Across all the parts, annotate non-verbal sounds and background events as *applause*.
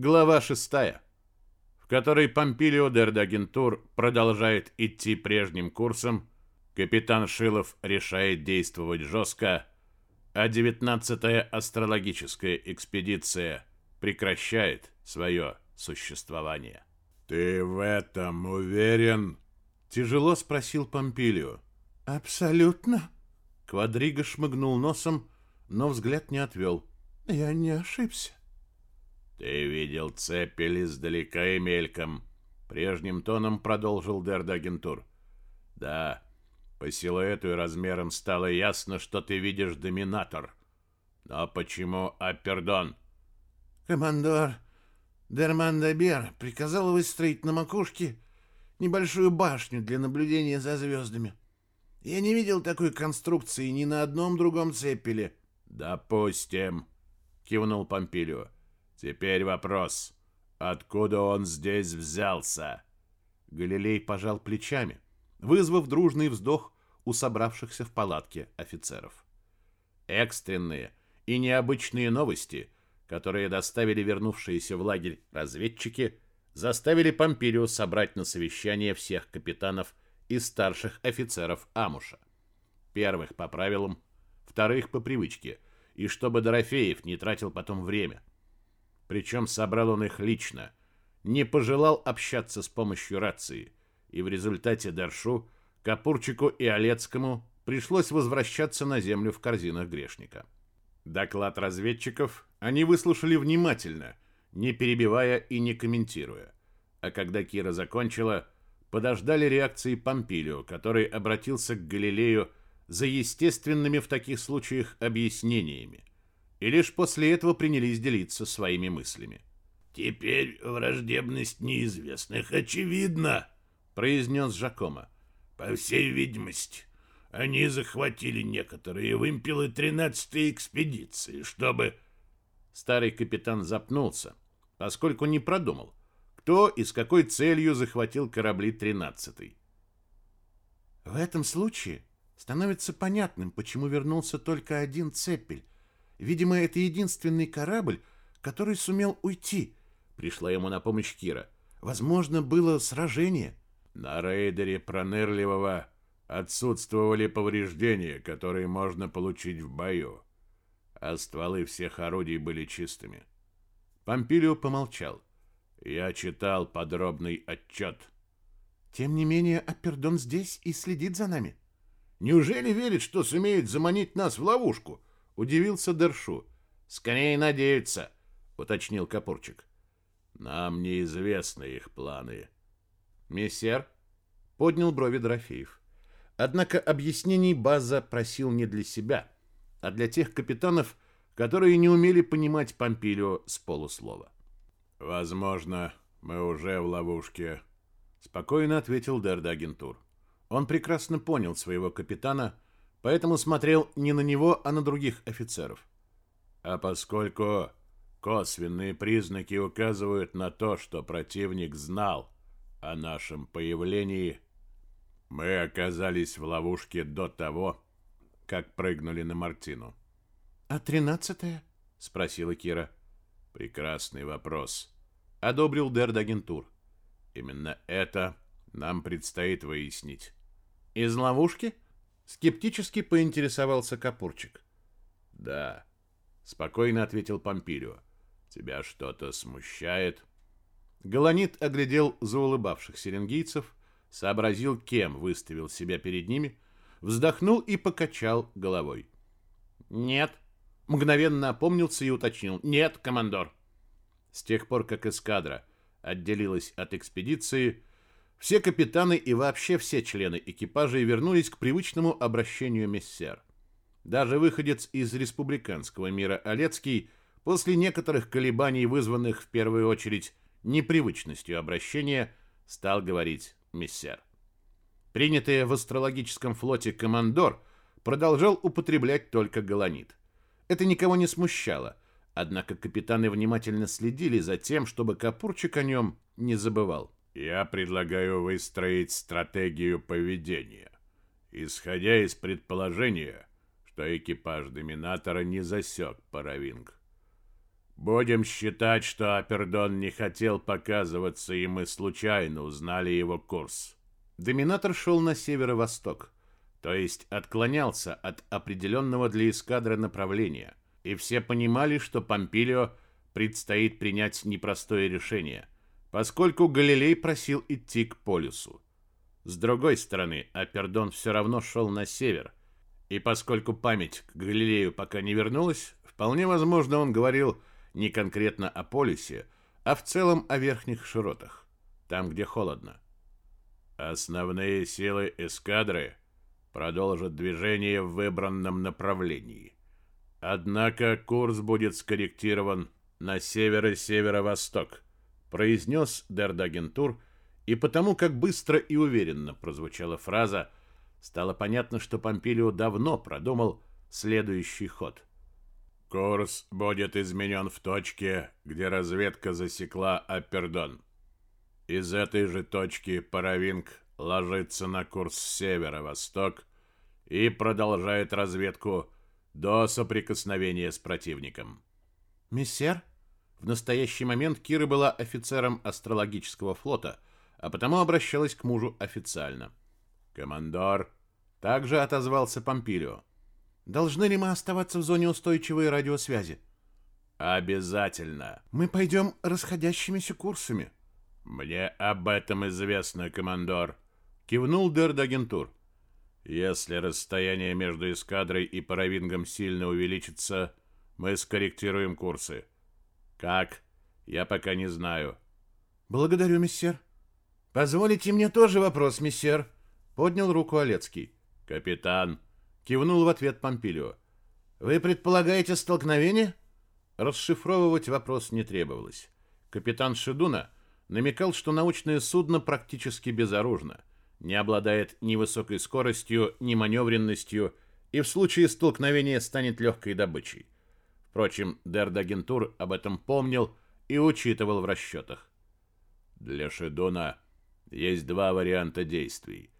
Глава 6, в которой Помпилио Дердагентур продолжает идти прежним курсом, капитан Шилов решает действовать жестко, а 19-я астрологическая экспедиция прекращает свое существование. «Ты в этом уверен?» — тяжело спросил Помпилио. «Абсолютно». Квадриго шмыгнул носом, но взгляд не отвел. «Я не ошибся». «Ты видел цепель издалека и мельком», — прежним тоном продолжил Дердагентур. «Да, по силуэту и размерам стало ясно, что ты видишь доминатор. Но почему Апердон?» «Командор Дермандабер приказал выстроить на макушке небольшую башню для наблюдения за звездами. Я не видел такой конструкции ни на одном другом цепеле». «Допустим», — кивнул Помпилио. Теперь вопрос. Откуда он здесь взялся? Галилей пожал плечами, вызвав дружный вздох у собравшихся в палатке офицеров. Экстренные и необычные новости, которые доставили вернувшиеся в лагерь разведчики, заставили Помпилио собрать на совещание всех капитанов и старших офицеров Амуша. Первых по правилам, вторых по привычке, и чтобы Дорофеев не тратил потом время – причем собрал он их лично, не пожелал общаться с помощью рации, и в результате Даршу, Капурчику и Олецкому пришлось возвращаться на землю в корзинах грешника. Доклад разведчиков они выслушали внимательно, не перебивая и не комментируя. А когда Кира закончила, подождали реакции Помпилио, который обратился к Галилею за естественными в таких случаях объяснениями и лишь после этого принялись делиться своими мыслями. «Теперь враждебность неизвестных очевидна», — произнес Жакома. «По всей видимости, они захватили некоторые вымпелы 13-й экспедиции, чтобы...» Старый капитан запнулся, поскольку не продумал, кто и с какой целью захватил корабли 13-й. В этом случае становится понятным, почему вернулся только один цепель, Видимо, это единственный корабль, который сумел уйти. Пришла ему на помощь Кира. Возможно, было сражение. На рейдере пронырливого отсутствовали повреждения, которые можно получить в бою, а стволы всех орудий были чистыми. Помпилио помолчал. Я читал подробный отчет. Тем не менее, Апердон здесь и следит за нами. Неужели верит, что сумеет заманить нас в ловушку? Удивился Дершу. «Скорее надеются», — уточнил Капурчик. «Нам неизвестны их планы». «Мессер?» — поднял брови Дорофеев. Однако объяснений База просил не для себя, а для тех капитанов, которые не умели понимать Помпилио с полуслова. «Возможно, мы уже в ловушке», — спокойно ответил Дердагентур. Он прекрасно понял своего капитана поэтому смотрел не на него, а на других офицеров. А поскольку косвенные признаки указывают на то, что противник знал о нашем появлении, мы оказались в ловушке до того, как прыгнули на Мартину. «А тринадцатая?» — спросила Кира. «Прекрасный вопрос», — одобрил Дердагентур. «Именно это нам предстоит выяснить». «Из ловушки?» Скептически поинтересовался Капурчик. «Да», — спокойно ответил Помпилио. «Тебя что-то смущает?» Галанит оглядел заулыбавших серенгийцев, сообразил, кем выставил себя перед ними, вздохнул и покачал головой. «Нет», — мгновенно опомнился и уточнил. «Нет, командор». С тех пор, как эскадра отделилась от экспедиции, все капитаны и вообще все члены экипажей вернулись к привычному обращению мессер. Даже выходец из республиканского мира Олецкий после некоторых колебаний, вызванных в первую очередь непривычностью обращения, стал говорить мессер. Принятый в астрологическом флоте командор продолжал употреблять только галанит. Это никого не смущало, однако капитаны внимательно следили за тем, чтобы Капурчик о нем не забывал. Я предлагаю выстроить стратегию поведения, исходя из предположения, что экипаж Доминатора не засек Паравинг. Будем считать, что Апердон не хотел показываться, и мы случайно узнали его курс. Доминатор шел на северо-восток, то есть отклонялся от определенного для эскадры направления, и все понимали, что Помпилио предстоит принять непростое решение, поскольку Галилей просил идти к полюсу. С другой стороны, Апердон все равно шел на север, и поскольку память к Галилею пока не вернулась, вполне возможно, он говорил не конкретно о полюсе, а в целом о верхних широтах, там, где холодно. Основные силы эскадры продолжат движение в выбранном направлении. Однако курс будет скорректирован на север и северо-восток, произнес Дердагентур, и потому, как быстро и уверенно прозвучала фраза, стало понятно, что Помпилио давно продумал следующий ход. Курс будет изменен в точке, где разведка засекла Апердон. Из этой же точки Паравинг ложится на курс северо-восток и продолжает разведку до соприкосновения с противником. «Мессер?» В настоящий момент Кира была офицером астрологического флота, а потому обращалась к мужу официально. «Командор!» Также отозвался Помпилио. Должны ли мы оставаться в зоне устойчивой радиосвязи? Обязательно. Мы пойдем расходящимися курсами. Мне об этом известно, командор. Кивнул Дердагентур. Если расстояние между эскадрой и паравингом сильно увеличится, мы скорректируем курсы. Как? Я пока не знаю. Благодарю, мессер. Позволите мне тоже вопрос, мессер. Поднял руку Олецкий. Капитан, Кивнул в ответ Помпилио. «Вы предполагаете столкновение?» Расшифровывать вопрос не требовалось. Капитан Шедуна намекал, что научное судно практически безоружно, не обладает ни высокой скоростью, ни маневренностью и в случае столкновения станет легкой добычей. Впрочем, Дердагентур об этом помнил и учитывал в расчетах. Для Шедуна есть два варианта действий.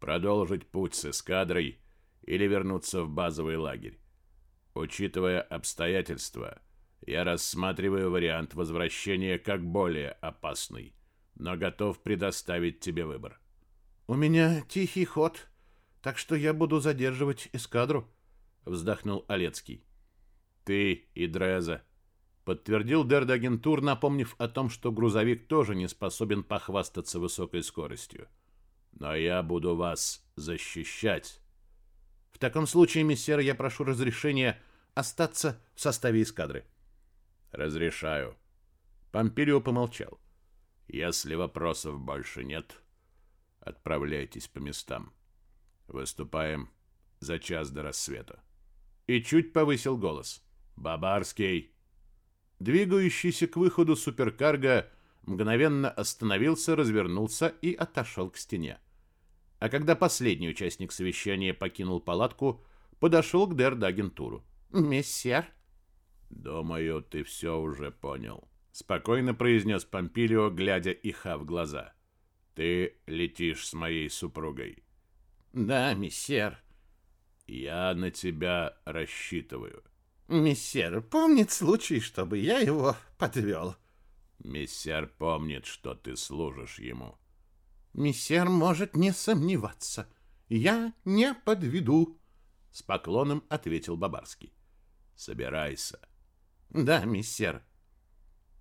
Продолжить путь с эскадрой или вернуться в базовый лагерь. Учитывая обстоятельства, я рассматриваю вариант возвращения как более опасный, но готов предоставить тебе выбор. У меня тихий ход, так что я буду задерживать эскадру, вздохнул Олецкий. Ты и Дреза, подтвердил Дердагентур, напомнив о том, что грузовик тоже не способен похвастаться высокой скоростью. Но я буду вас защищать. В таком случае, мессер, я прошу разрешения остаться в составе эскадры. Разрешаю. Помпилио помолчал. Если вопросов больше нет, отправляйтесь по местам. Выступаем за час до рассвета. И чуть повысил голос. Бабарский. Двигающийся к выходу суперкарго мгновенно остановился, развернулся и отошел к стене а когда последний участник совещания покинул палатку, подошел к Дердагентуру. «Мессер?» «Думаю, ты все уже понял», — спокойно произнес Помпилио, глядя Иха в глаза. «Ты летишь с моей супругой». «Да, мессер». «Я на тебя рассчитываю». «Мессер, помнит случай, чтобы я его подвел». «Мессер помнит, что ты служишь ему». Мессер может не сомневаться. Я не подведу, с поклоном ответил Бабарский. Собирайся. Да, мессер.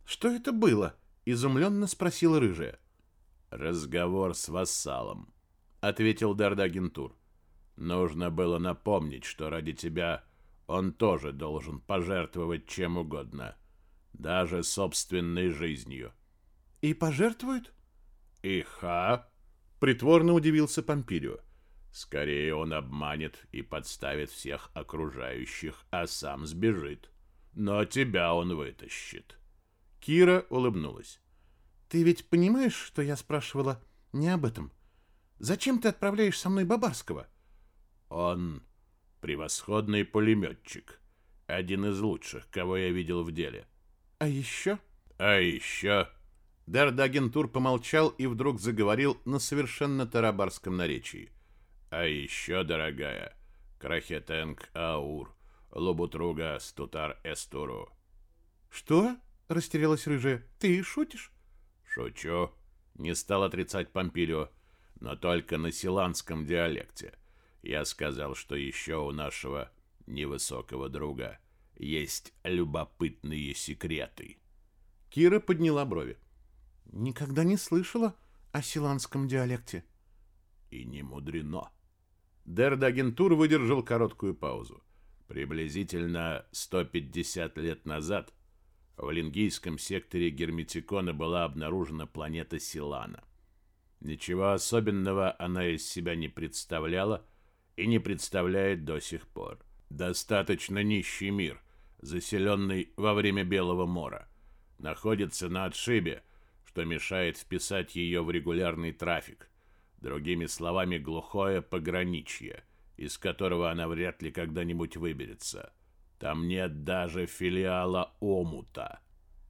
Что это было? изумленно спросила рыжая. Разговор с вассалом, ответил Дардагентур. Нужно было напомнить, что ради тебя он тоже должен пожертвовать чем угодно, даже собственной жизнью. И пожертвует? «Иха?» — притворно удивился Помпилио. «Скорее он обманет и подставит всех окружающих, а сам сбежит. Но тебя он вытащит». Кира улыбнулась. «Ты ведь понимаешь, что я спрашивала не об этом? Зачем ты отправляешь со мной Бабарского?» «Он превосходный пулеметчик, один из лучших, кого я видел в деле». «А еще?» «А еще...» Дердагентур помолчал и вдруг заговорил на совершенно тарабарском наречии. «А еще, дорогая, Крахетенг Аур, Лубутруга Стутар Эстуру». Что? Растерялась рыжая. Ты шутишь? Шучу. Не стал отрицать Помпилио, но только на силанском диалекте. Я сказал, что еще у нашего невысокого друга есть любопытные секреты. Кира подняла брови. Никогда не слышала о силанском диалекте. И не мудрено. Дердагентур выдержал короткую паузу. Приблизительно 150 лет назад в лингийском секторе Герметикона была обнаружена планета Силана. Ничего особенного она из себя не представляла и не представляет до сих пор. Достаточно нищий мир, заселенный во время Белого мора. Находится на отшибе, что мешает вписать ее в регулярный трафик. Другими словами, глухое пограничье, из которого она вряд ли когда-нибудь выберется. Там нет даже филиала омута.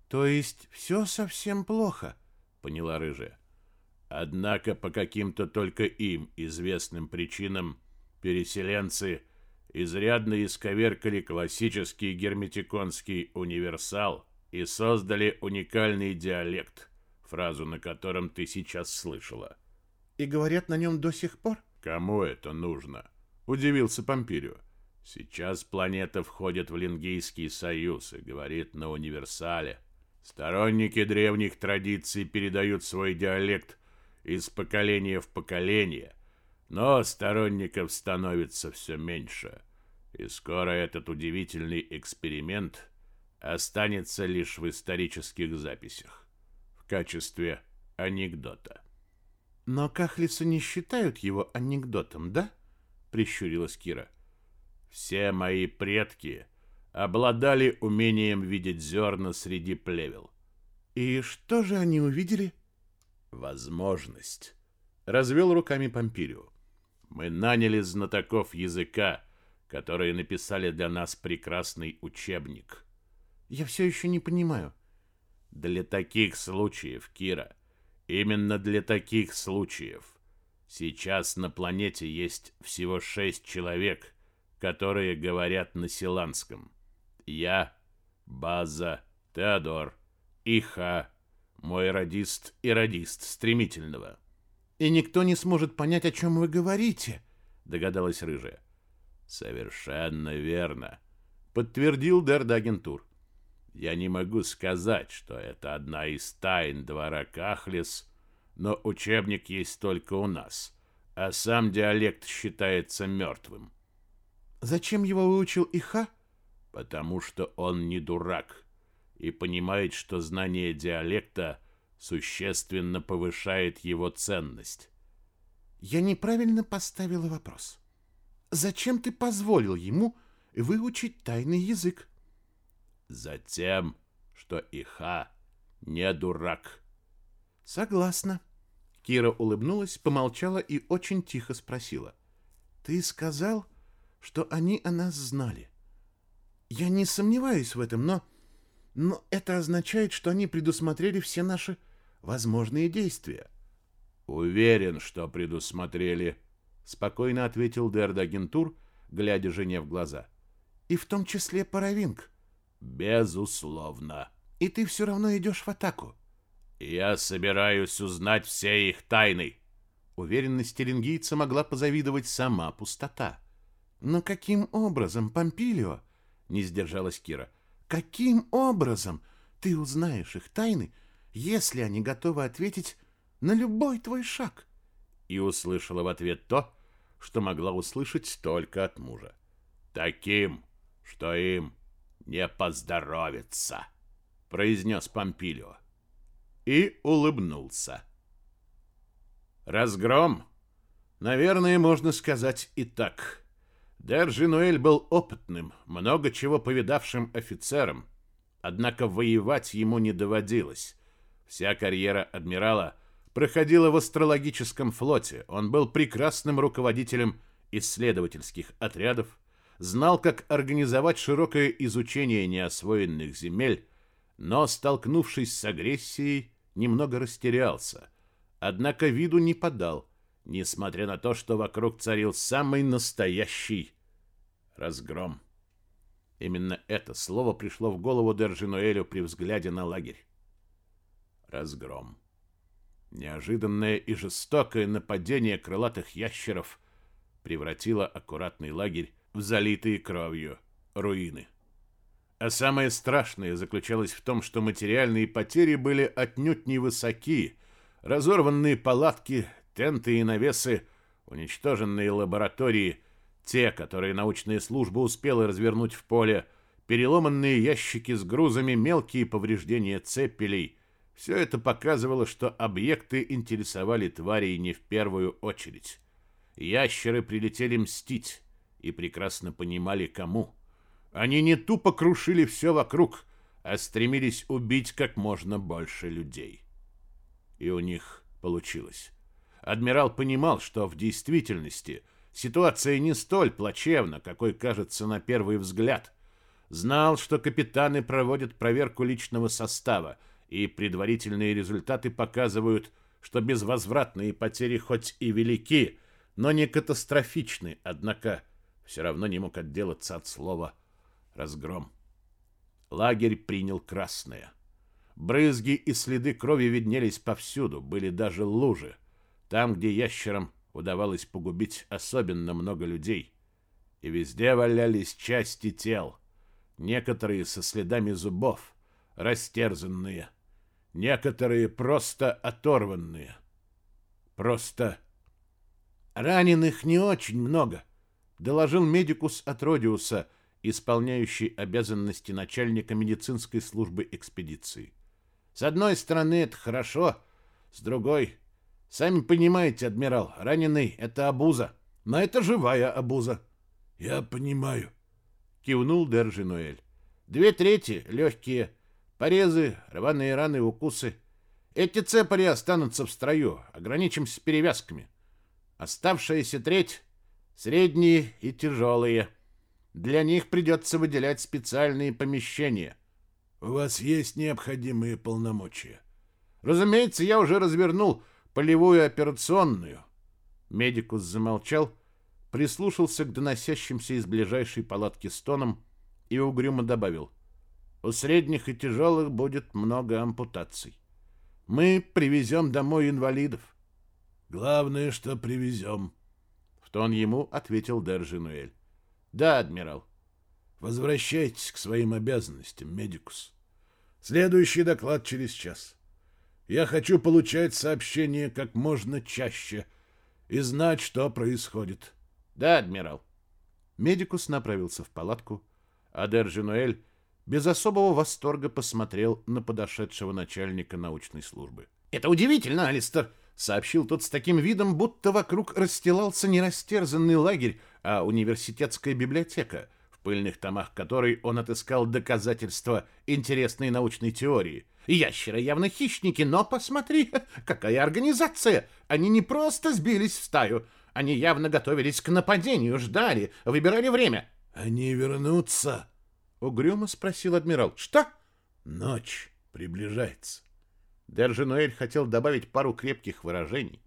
То есть все совсем плохо, поняла рыжая. Однако по каким-то только им известным причинам переселенцы изрядно исковеркали классический герметиконский универсал и создали уникальный диалект, фразу на котором ты сейчас слышала. И говорят на нем до сих пор? Кому это нужно? Удивился Помпирио. Сейчас планета входит в Лингийский союз и говорит на универсале. Сторонники древних традиций передают свой диалект из поколения в поколение, но сторонников становится все меньше. И скоро этот удивительный эксперимент останется лишь в исторических записях в качестве анекдота. Но кахлисы не считают его анекдотом, да? прищурилась Кира. Все мои предки обладали умением видеть зерна среди плевел. И что же они увидели? Возможность. Развел руками Помпирио. Мы наняли знатоков языка, которые написали для нас прекрасный учебник. Я все еще не понимаю. Для таких случаев, Кира, именно для таких случаев Сейчас на планете есть всего шесть человек, которые говорят на силанском. Я, База, Теодор, Иха, мой радист и радист стремительного. И никто не сможет понять, о чем вы говорите, догадалась рыжая. Совершенно верно, подтвердил Дердагентур. Я не могу сказать, что это одна из тайн двора Кахлис, но учебник есть только у нас, а сам диалект считается мертвым. Зачем его выучил Иха? Потому что он не дурак и понимает, что знание диалекта существенно повышает его ценность. Я неправильно поставила вопрос. Зачем ты позволил ему выучить тайный язык? Затем, что Иха не дурак. Согласна. Кира улыбнулась, помолчала и очень тихо спросила. «Ты сказал, что они о нас знали. Я не сомневаюсь в этом, но... Но это означает, что они предусмотрели все наши возможные действия». «Уверен, что предусмотрели», — спокойно ответил Дердагентур, глядя жене в глаза. «И в том числе Паравинг». «Безусловно». «И ты все равно идешь в атаку». Я собираюсь узнать все их тайны. Уверенность теренгийца могла позавидовать сама пустота. Но каким образом, Помпилио? Не сдержалась Кира. Каким образом ты узнаешь их тайны, если они готовы ответить на любой твой шаг? И услышала в ответ то, что могла услышать только от мужа. Таким, что им не поздоровится, произнес Помпилио и улыбнулся. Разгром? Наверное, можно сказать и так. Держинуэль был опытным, много чего повидавшим офицером, однако воевать ему не доводилось. Вся карьера адмирала проходила в астрологическом флоте. Он был прекрасным руководителем исследовательских отрядов, знал, как организовать широкое изучение неосвоенных земель, но, столкнувшись с агрессией, немного растерялся, однако виду не подал, несмотря на то, что вокруг царил самый настоящий разгром. Именно это слово пришло в голову Держинуэлю при взгляде на лагерь. Разгром. Неожиданное и жестокое нападение крылатых ящеров превратило аккуратный лагерь в залитые кровью руины. А самое страшное заключалось в том, что материальные потери были отнюдь невысоки. Разорванные палатки, тенты и навесы, уничтоженные лаборатории, те, которые научная служба успела развернуть в поле, переломанные ящики с грузами, мелкие повреждения цепелей — все это показывало, что объекты интересовали тварей не в первую очередь. Ящеры прилетели мстить и прекрасно понимали, кому. Они не тупо крушили все вокруг, а стремились убить как можно больше людей. И у них получилось. Адмирал понимал, что в действительности ситуация не столь плачевна, какой кажется на первый взгляд. Знал, что капитаны проводят проверку личного состава, и предварительные результаты показывают, что безвозвратные потери хоть и велики, но не катастрофичны, однако все равно не мог отделаться от слова «разгром». Лагерь принял красное. Брызги и следы крови виднелись повсюду, были даже лужи. Там, где ящерам удавалось погубить особенно много людей. И везде валялись части тел, некоторые со следами зубов, растерзанные, некоторые просто оторванные. Просто раненых не очень много, доложил медикус от Родиуса, исполняющий обязанности начальника медицинской службы экспедиции. С одной стороны, это хорошо, с другой, сами понимаете, адмирал, раненый это обуза, но это живая обуза. Я понимаю, кивнул Держинуэль. Две трети легкие, Порезы, рваные раны, укусы. Эти цепари останутся в строю, ограничимся перевязками. Оставшаяся треть — средние и тяжелые. Для них придется выделять специальные помещения. У вас есть необходимые полномочия? Разумеется, я уже развернул полевую операционную. Медикус замолчал, прислушался к доносящимся из ближайшей палатки стонам и угрюмо добавил — у средних и тяжелых будет много ампутаций. Мы привезем домой инвалидов. Главное, что привезем. В тон ему ответил Держинуэль. Да, адмирал. Возвращайтесь к своим обязанностям, медикус. Следующий доклад через час. Я хочу получать сообщения как можно чаще и знать, что происходит. Да, адмирал. Медикус направился в палатку, а Держинуэль без особого восторга посмотрел на подошедшего начальника научной службы. «Это удивительно, Алистер!» — сообщил тот с таким видом, будто вокруг расстилался не растерзанный лагерь, а университетская библиотека, в пыльных томах которой он отыскал доказательства интересной научной теории. «Ящеры явно хищники, но посмотри, *laughs* какая организация! Они не просто сбились в стаю, они явно готовились к нападению, ждали, выбирали время». «Они вернутся!» Угрюмо спросил адмирал. Что? Ночь приближается. Держинуэль хотел добавить пару крепких выражений.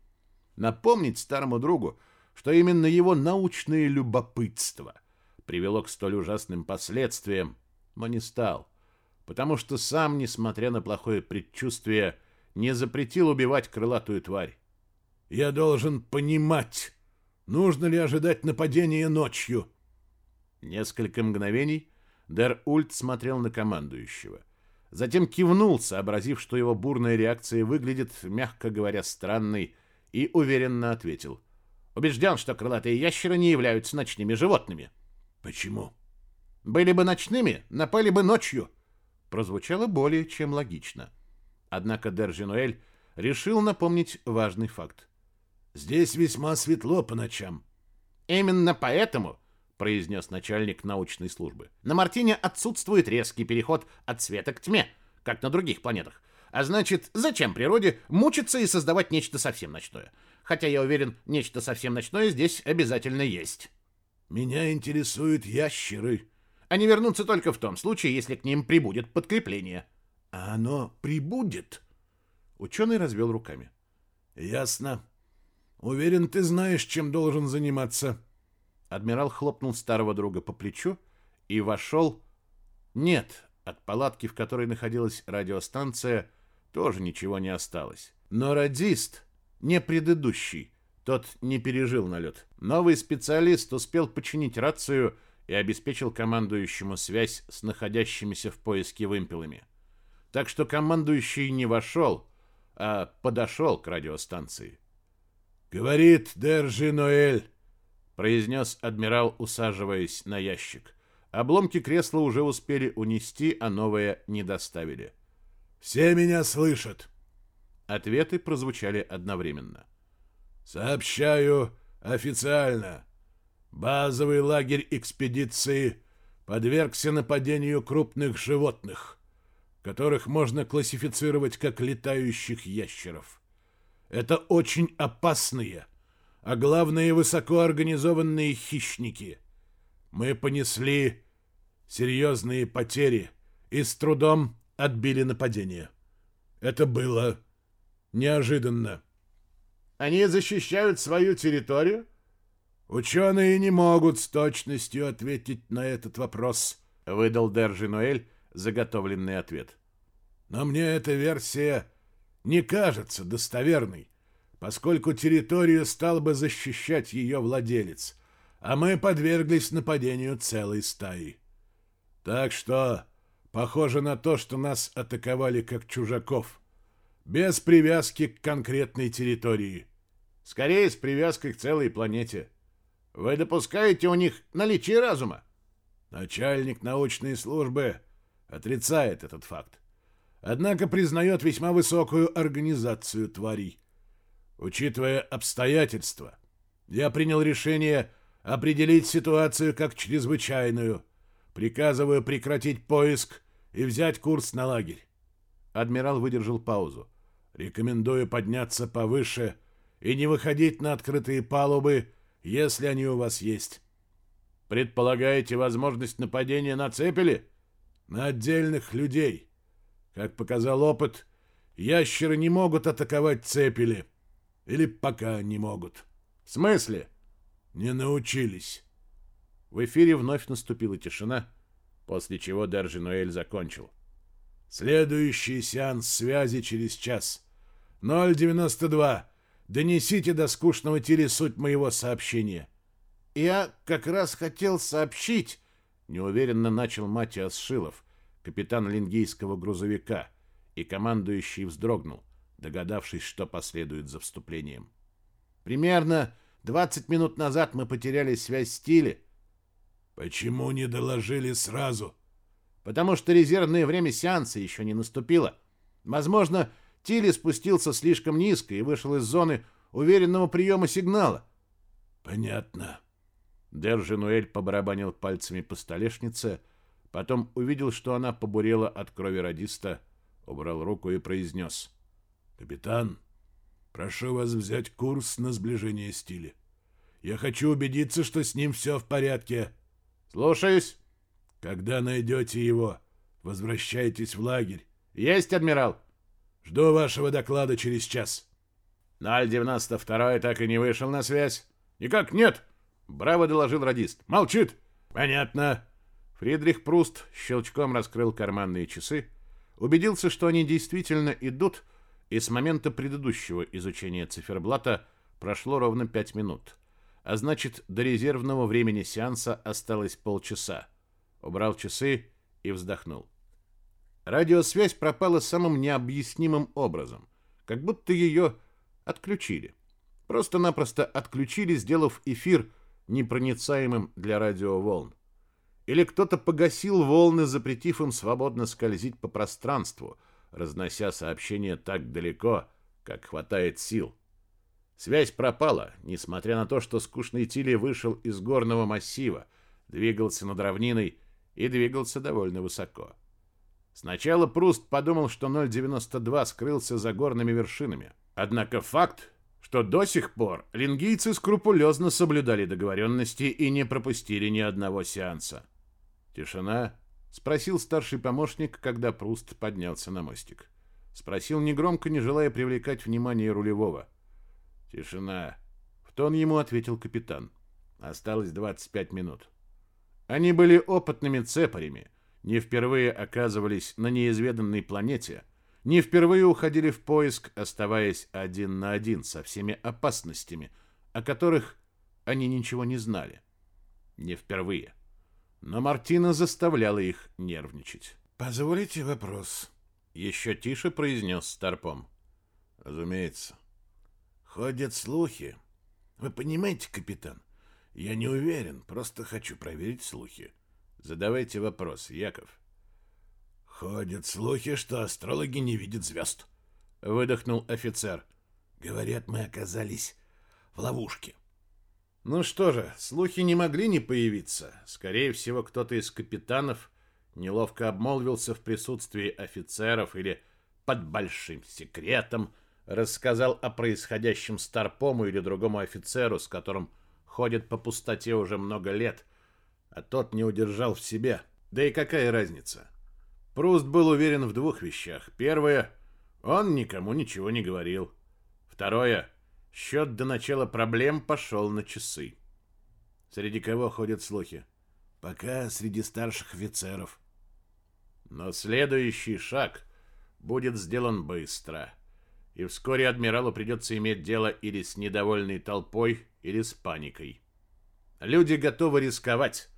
Напомнить старому другу, что именно его научное любопытство привело к столь ужасным последствиям, но не стал, потому что сам, несмотря на плохое предчувствие, не запретил убивать крылатую тварь. «Я должен понимать, нужно ли ожидать нападения ночью». Несколько мгновений Дер Ульт смотрел на командующего. Затем кивнул, сообразив, что его бурная реакция выглядит, мягко говоря, странной, и уверенно ответил. Убежден, что крылатые ящеры не являются ночными животными. Почему? Были бы ночными, напали бы ночью. Прозвучало более чем логично. Однако Держинуэль решил напомнить важный факт. Здесь весьма светло по ночам. Именно поэтому произнес начальник научной службы. На Мартине отсутствует резкий переход от света к тьме, как на других планетах. А значит, зачем природе мучиться и создавать нечто совсем ночное? Хотя я уверен, нечто совсем ночное здесь обязательно есть. Меня интересуют ящеры. Они вернутся только в том случае, если к ним прибудет подкрепление. А оно прибудет? Ученый развел руками. Ясно. Уверен, ты знаешь, чем должен заниматься. Адмирал хлопнул старого друга по плечу и вошел... Нет, от палатки, в которой находилась радиостанция, тоже ничего не осталось. Но радист, не предыдущий, тот не пережил налет. Новый специалист успел починить рацию и обеспечил командующему связь с находящимися в поиске вымпелами. Так что командующий не вошел, а подошел к радиостанции. «Говорит Держи Ноэль», — произнес адмирал, усаживаясь на ящик. Обломки кресла уже успели унести, а новое не доставили. «Все меня слышат». Ответы прозвучали одновременно. «Сообщаю официально. Базовый лагерь экспедиции подвергся нападению крупных животных, которых можно классифицировать как летающих ящеров. Это очень опасные, а главное высокоорганизованные хищники. Мы понесли серьезные потери и с трудом отбили нападение. Это было неожиданно. Они защищают свою территорию? Ученые не могут с точностью ответить на этот вопрос, выдал Держи Ноэль заготовленный ответ. Но мне эта версия не кажется достоверной, поскольку территорию стал бы защищать ее владелец, а мы подверглись нападению целой стаи. Так что похоже на то, что нас атаковали как чужаков, без привязки к конкретной территории. Скорее, с привязкой к целой планете. Вы допускаете у них наличие разума? Начальник научной службы отрицает этот факт однако признает весьма высокую организацию тварей. Учитывая обстоятельства, я принял решение определить ситуацию как чрезвычайную, приказываю прекратить поиск и взять курс на лагерь. Адмирал выдержал паузу. Рекомендую подняться повыше и не выходить на открытые палубы, если они у вас есть. Предполагаете возможность нападения на цепели? На отдельных людей. Как показал опыт, ящеры не могут атаковать цепели. Или пока не могут. В смысле? Не научились. В эфире вновь наступила тишина, после чего Держи Ноэль закончил. Следующий сеанс связи через час. 092. Донесите до скучного Тири суть моего сообщения. Я как раз хотел сообщить, неуверенно начал Матиас Шилов капитан лингийского грузовика, и командующий вздрогнул, догадавшись, что последует за вступлением. Примерно 20 минут назад мы потеряли связь с Тиле. Почему не доложили сразу? Потому что резервное время сеанса еще не наступило. Возможно, Тиле спустился слишком низко и вышел из зоны уверенного приема сигнала. Понятно. Держинуэль побарабанил пальцами по столешнице, Потом увидел, что она побурела от крови радиста, убрал руку и произнес. «Капитан, прошу вас взять курс на сближение стиля. Я хочу убедиться, что с ним все в порядке». «Слушаюсь». «Когда найдете его, возвращайтесь в лагерь». «Есть, адмирал». «Жду вашего доклада через час». 092 так и не вышел на связь. «Никак нет!» — браво доложил радист. «Молчит!» «Понятно!» Фридрих Пруст щелчком раскрыл карманные часы, убедился, что они действительно идут, и с момента предыдущего изучения циферблата прошло ровно пять минут. А значит, до резервного времени сеанса осталось полчаса. Убрал часы и вздохнул. Радиосвязь пропала самым необъяснимым образом, как будто ее отключили. Просто-напросто отключили, сделав эфир непроницаемым для радиоволн. Или кто-то погасил волны, запретив им свободно скользить по пространству, разнося сообщения так далеко, как хватает сил. Связь пропала, несмотря на то, что скучный Тили вышел из горного массива, двигался над равниной и двигался довольно высоко. Сначала Пруст подумал, что 092 скрылся за горными вершинами. Однако факт, что до сих пор лингийцы скрупулезно соблюдали договоренности и не пропустили ни одного сеанса. «Тишина?» — спросил старший помощник, когда Пруст поднялся на мостик. Спросил негромко, не желая привлекать внимание рулевого. «Тишина!» — в тон ему ответил капитан. «Осталось 25 минут». Они были опытными цепарями, не впервые оказывались на неизведанной планете, не впервые уходили в поиск, оставаясь один на один со всеми опасностями, о которых они ничего не знали. Не впервые. Но Мартина заставляла их нервничать. «Позволите вопрос?» Еще тише произнес Старпом. «Разумеется. Ходят слухи. Вы понимаете, капитан, я не уверен, просто хочу проверить слухи. Задавайте вопрос, Яков. Ходят слухи, что астрологи не видят звезд. Выдохнул офицер. Говорят, мы оказались в ловушке. Ну что же, слухи не могли не появиться. Скорее всего, кто-то из капитанов неловко обмолвился в присутствии офицеров или под большим секретом рассказал о происходящем Старпому или другому офицеру, с которым ходит по пустоте уже много лет, а тот не удержал в себе. Да и какая разница? Пруст был уверен в двух вещах. Первое, он никому ничего не говорил. Второе, счет до начала проблем пошел на часы. Среди кого ходят слухи? Пока среди старших офицеров. Но следующий шаг будет сделан быстро. И вскоре адмиралу придется иметь дело или с недовольной толпой, или с паникой. Люди готовы рисковать,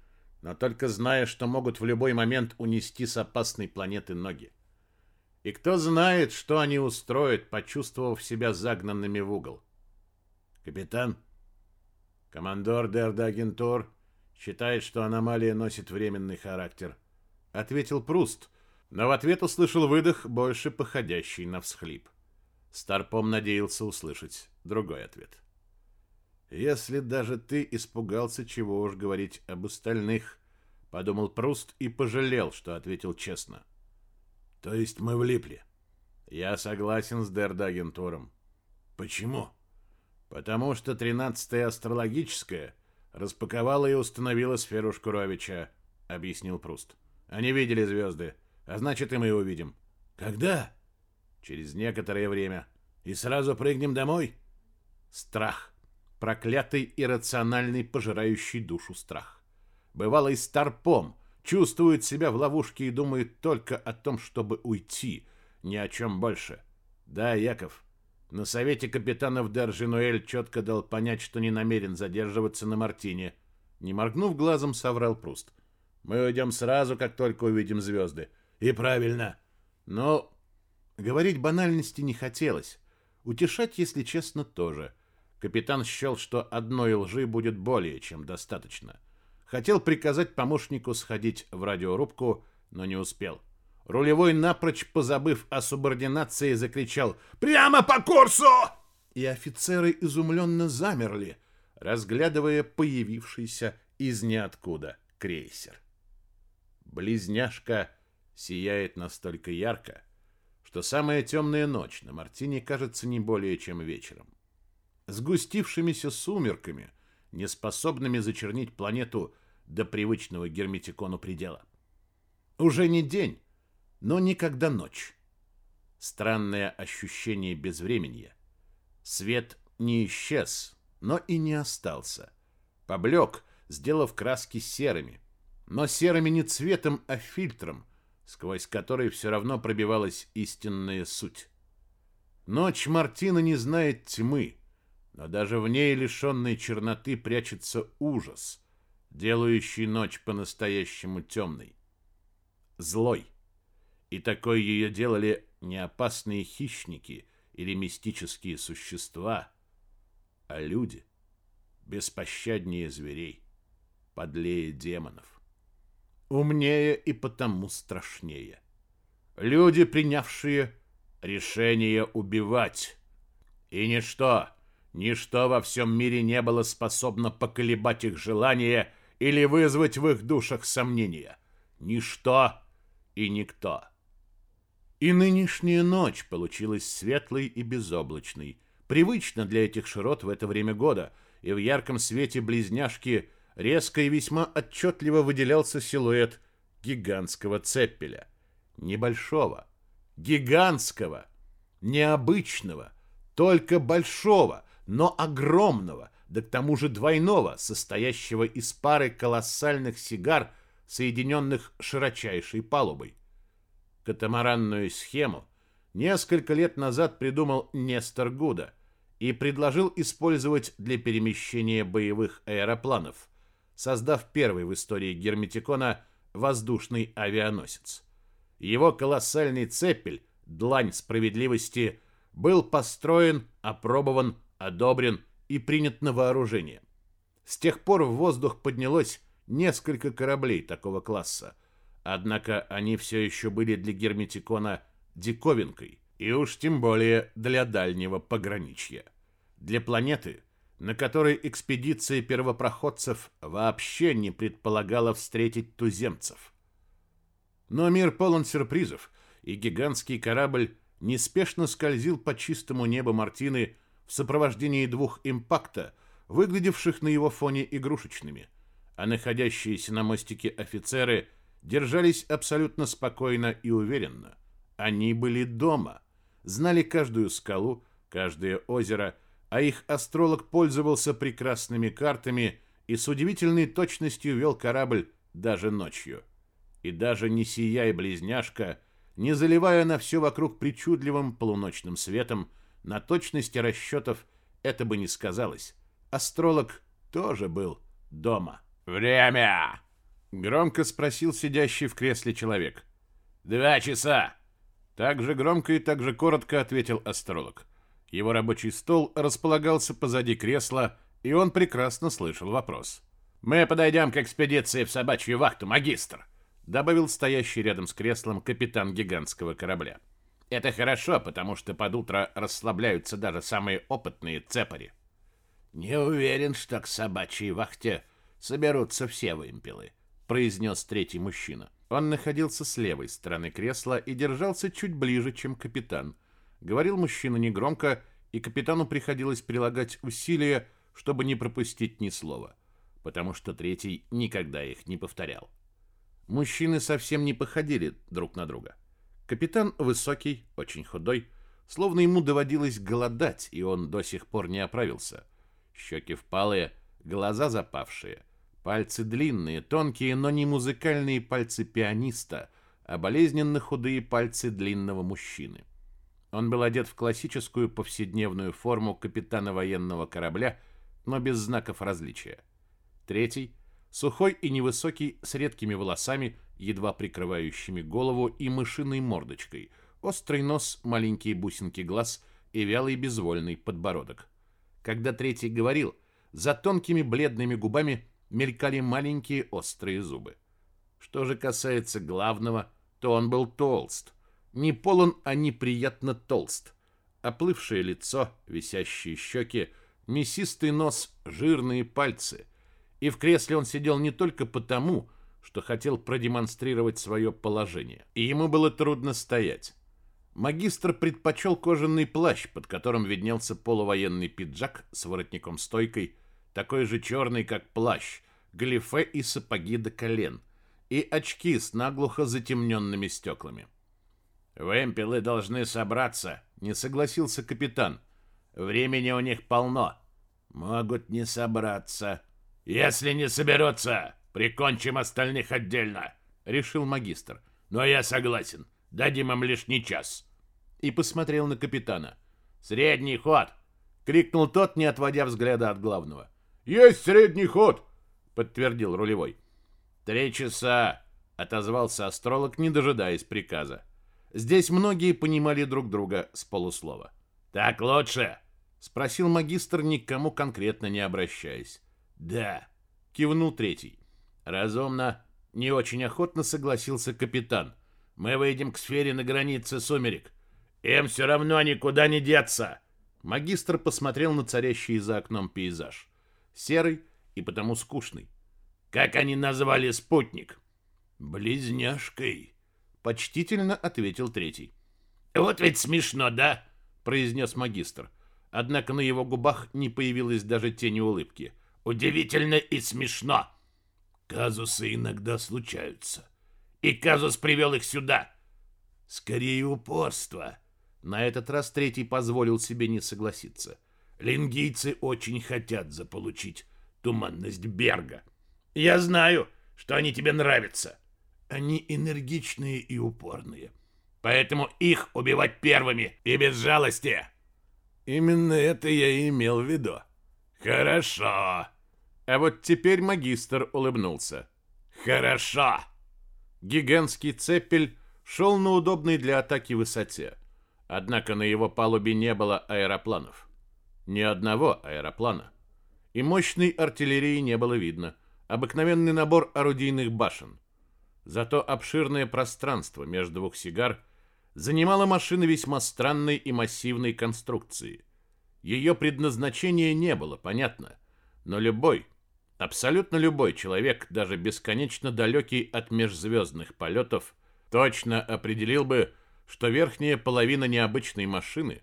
но только зная, что могут в любой момент унести с опасной планеты ноги. И кто знает, что они устроят, почувствовав себя загнанными в угол. Капитан, командор Дердагентур считает, что аномалия носит временный характер, ответил Пруст, но в ответ услышал выдох, больше походящий на всхлип. Старпом надеялся услышать другой ответ. Если даже ты испугался, чего уж говорить об остальных, подумал Пруст и пожалел, что ответил честно. То есть мы влипли. Я согласен с Дердагентуром. Почему? Потому что тринадцатая астрологическая распаковала и установила сферу Шкуровича, объяснил Пруст. Они видели звезды, а значит и мы увидим. Когда? Через некоторое время. И сразу прыгнем домой? Страх проклятый иррациональный, пожирающий душу страх. Бывалый старпом чувствует себя в ловушке и думает только о том, чтобы уйти, ни о чем больше. Да, Яков, на совете капитанов Держинуэль четко дал понять, что не намерен задерживаться на Мартине. Не моргнув глазом, соврал Пруст. Мы уйдем сразу, как только увидим звезды. И правильно. Но говорить банальности не хотелось. Утешать, если честно, тоже. Капитан счел, что одной лжи будет более чем достаточно. Хотел приказать помощнику сходить в радиорубку, но не успел. Рулевой, напрочь позабыв о субординации, закричал «Прямо по курсу!» И офицеры изумленно замерли, разглядывая появившийся из ниоткуда крейсер. Близняшка сияет настолько ярко, что самая темная ночь на Мартине кажется не более чем вечером сгустившимися сумерками, не способными зачернить планету до привычного герметикону предела. Уже не день, но никогда ночь. Странное ощущение безвременья. Свет не исчез, но и не остался. Поблек, сделав краски серыми. Но серыми не цветом, а фильтром, сквозь который все равно пробивалась истинная суть. Ночь Мартина не знает тьмы, но даже в ней, лишенной черноты, прячется ужас, делающий ночь по-настоящему темной. Злой. И такой ее делали не опасные хищники или мистические существа, а люди, беспощаднее зверей, подлее демонов. Умнее и потому страшнее. Люди, принявшие решение убивать. И ничто, Ничто во всем мире не было способно поколебать их желание или вызвать в их душах сомнения. Ничто и никто. И нынешняя ночь получилась светлой и безоблачной, привычно для этих широт в это время года, и в ярком свете близняшки резко и весьма отчетливо выделялся силуэт гигантского цеппеля. Небольшого, гигантского, необычного, только большого, но огромного, да к тому же двойного, состоящего из пары колоссальных сигар, соединенных широчайшей палубой. Катамаранную схему несколько лет назад придумал Нестор Гуда и предложил использовать для перемещения боевых аэропланов, создав первый в истории Герметикона воздушный авианосец. Его колоссальный цепель, длань справедливости, был построен, опробован, одобрен и принят на вооружение. С тех пор в воздух поднялось несколько кораблей такого класса, однако они все еще были для Герметикона диковинкой, и уж тем более для дальнего пограничья. Для планеты, на которой экспедиция первопроходцев вообще не предполагала встретить туземцев. Но мир полон сюрпризов, и гигантский корабль неспешно скользил по чистому небу Мартины в сопровождении двух импакта, выглядевших на его фоне игрушечными, а находящиеся на мостике офицеры держались абсолютно спокойно и уверенно. Они были дома, знали каждую скалу, каждое озеро, а их астролог пользовался прекрасными картами и с удивительной точностью вел корабль даже ночью. И даже не сияя близняшка, не заливая на все вокруг причудливым полуночным светом, на точности расчетов это бы не сказалось. Астролог тоже был дома. «Время!» — громко спросил сидящий в кресле человек. «Два часа!» Так же громко и так же коротко ответил астролог. Его рабочий стол располагался позади кресла, и он прекрасно слышал вопрос. «Мы подойдем к экспедиции в собачью вахту, магистр!» добавил стоящий рядом с креслом капитан гигантского корабля. Это хорошо, потому что под утро расслабляются даже самые опытные цепари. Не уверен, что к собачьей вахте соберутся все вымпелы, произнес третий мужчина. Он находился с левой стороны кресла и держался чуть ближе, чем капитан. Говорил мужчина негромко, и капитану приходилось прилагать усилия, чтобы не пропустить ни слова, потому что третий никогда их не повторял. Мужчины совсем не походили друг на друга. Капитан высокий, очень худой, словно ему доводилось голодать, и он до сих пор не оправился. Щеки впалые, глаза запавшие, пальцы длинные, тонкие, но не музыкальные пальцы пианиста, а болезненно худые пальцы длинного мужчины. Он был одет в классическую повседневную форму капитана военного корабля, но без знаков различия. Третий Сухой и невысокий, с редкими волосами, едва прикрывающими голову и мышиной мордочкой, острый нос, маленькие бусинки глаз и вялый безвольный подбородок. Когда третий говорил, за тонкими бледными губами мелькали маленькие острые зубы. Что же касается главного, то он был толст. Не полон, а неприятно толст. Оплывшее лицо, висящие щеки, мясистый нос, жирные пальцы — и в кресле он сидел не только потому, что хотел продемонстрировать свое положение, и ему было трудно стоять. Магистр предпочел кожаный плащ, под которым виднелся полувоенный пиджак с воротником-стойкой, такой же черный, как плащ, галифе и сапоги до колен, и очки с наглухо затемненными стеклами. «Вэмпелы должны собраться», — не согласился капитан. «Времени у них полно». «Могут не собраться», «Если не соберутся, прикончим остальных отдельно», — решил магистр. «Но я согласен. Дадим им лишний час». И посмотрел на капитана. «Средний ход!» — крикнул тот, не отводя взгляда от главного. «Есть средний ход!» — подтвердил рулевой. «Три часа!» — отозвался астролог, не дожидаясь приказа. Здесь многие понимали друг друга с полуслова. «Так лучше?» — спросил магистр, никому конкретно не обращаясь. «Да», — кивнул третий. «Разумно», — не очень охотно согласился капитан. «Мы выйдем к сфере на границе сумерек. Им все равно никуда не деться». Магистр посмотрел на царящий за окном пейзаж. Серый и потому скучный. «Как они назвали спутник?» «Близняшкой», — почтительно ответил третий. «Вот ведь смешно, да?» — произнес магистр. Однако на его губах не появилось даже тени улыбки. Удивительно и смешно. Казусы иногда случаются. И казус привел их сюда. Скорее упорство. На этот раз третий позволил себе не согласиться. Лингийцы очень хотят заполучить туманность Берга. Я знаю, что они тебе нравятся. Они энергичные и упорные. Поэтому их убивать первыми и без жалости. Именно это я и имел в виду. Хорошо. А вот теперь магистр улыбнулся. Хорошо. Гигантский цепель шел на удобной для атаки высоте. Однако на его палубе не было аэропланов. Ни одного аэроплана. И мощной артиллерии не было видно. Обыкновенный набор орудийных башен. Зато обширное пространство между двух сигар занимала машина весьма странной и массивной конструкции. Ее предназначение не было понятно, но любой, абсолютно любой человек, даже бесконечно далекий от межзвездных полетов, точно определил бы, что верхняя половина необычной машины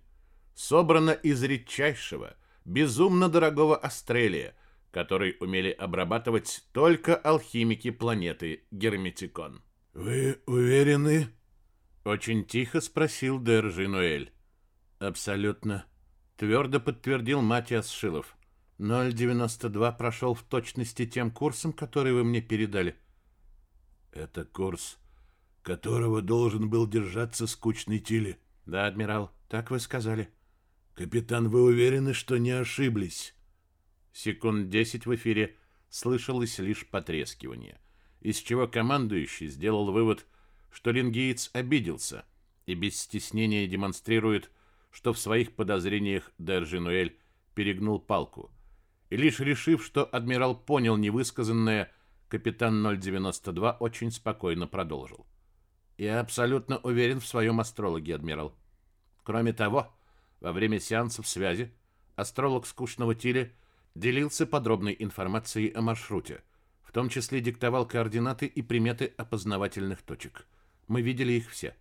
собрана из редчайшего, безумно дорогого астрелия, который умели обрабатывать только алхимики планеты Герметикон. «Вы уверены?» Очень тихо спросил Держинуэль. «Абсолютно», — твердо подтвердил Матиас Шилов. 092 прошел в точности тем курсом, который вы мне передали. Это курс, которого должен был держаться скучный Тили. Да, адмирал, так вы сказали. Капитан, вы уверены, что не ошиблись? Секунд десять в эфире слышалось лишь потрескивание, из чего командующий сделал вывод, что лингиец обиделся и без стеснения демонстрирует, что в своих подозрениях Держинуэль перегнул палку. И лишь решив, что адмирал понял невысказанное, капитан 092 очень спокойно продолжил. Я абсолютно уверен в своем астрологе, адмирал. Кроме того, во время сеансов связи астролог скучного Тиля делился подробной информацией о маршруте, в том числе диктовал координаты и приметы опознавательных точек. Мы видели их все.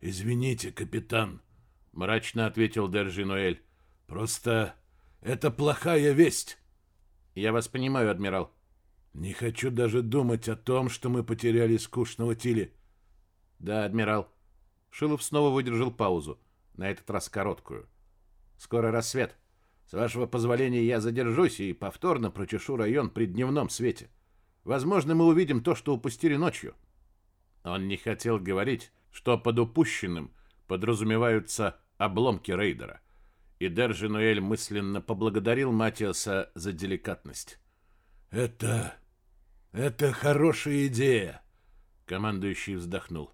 «Извините, капитан», — мрачно ответил Держинуэль. «Просто это плохая весть». «Я вас понимаю, адмирал». «Не хочу даже думать о том, что мы потеряли скучного Тили». «Да, адмирал». Шилов снова выдержал паузу, на этот раз короткую. «Скоро рассвет. С вашего позволения я задержусь и повторно прочешу район при дневном свете. Возможно, мы увидим то, что упустили ночью». Он не хотел говорить, что под упущенным подразумеваются обломки рейдера. И Держинуэль мысленно поблагодарил Матиаса за деликатность. «Это... это хорошая идея!» Командующий вздохнул.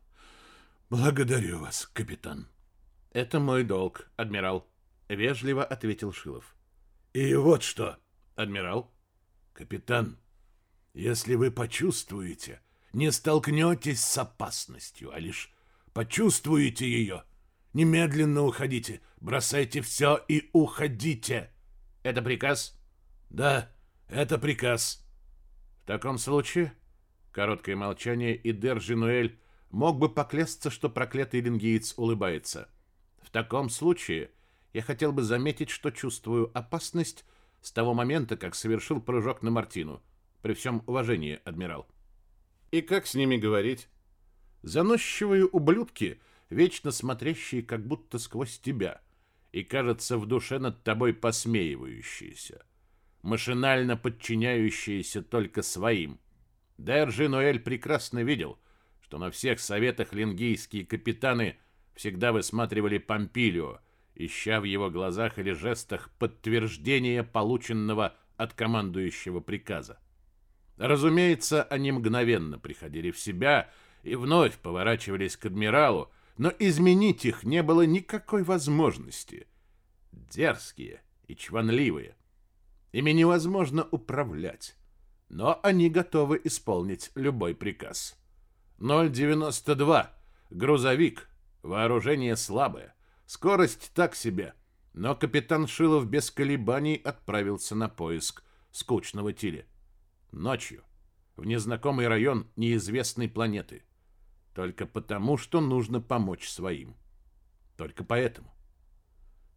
«Благодарю вас, капитан». «Это мой долг, адмирал», — вежливо ответил Шилов. «И вот что, адмирал». «Капитан, если вы почувствуете, не столкнетесь с опасностью, а лишь почувствуете ее. Немедленно уходите, бросайте все и уходите. Это приказ? Да, это приказ. В таком случае, короткое молчание, и Держинуэль мог бы поклясться, что проклятый лингиец улыбается. В таком случае я хотел бы заметить, что чувствую опасность с того момента, как совершил прыжок на Мартину. При всем уважении, адмирал. И как с ними говорить? Заносчивые ублюдки, вечно смотрящие как будто сквозь тебя, и, кажется, в душе над тобой посмеивающиеся, машинально подчиняющиеся только своим. Держи Ноэль прекрасно видел, что на всех советах лингийские капитаны всегда высматривали Помпилио, ища в его глазах или жестах подтверждение полученного от командующего приказа. Разумеется, они мгновенно приходили в себя и вновь поворачивались к адмиралу, но изменить их не было никакой возможности. Дерзкие и чванливые. Ими невозможно управлять, но они готовы исполнить любой приказ. 092. Грузовик. Вооружение слабое. Скорость так себе. Но капитан Шилов без колебаний отправился на поиск скучного Тиля. Ночью. В незнакомый район неизвестной планеты. Только потому, что нужно помочь своим. Только поэтому.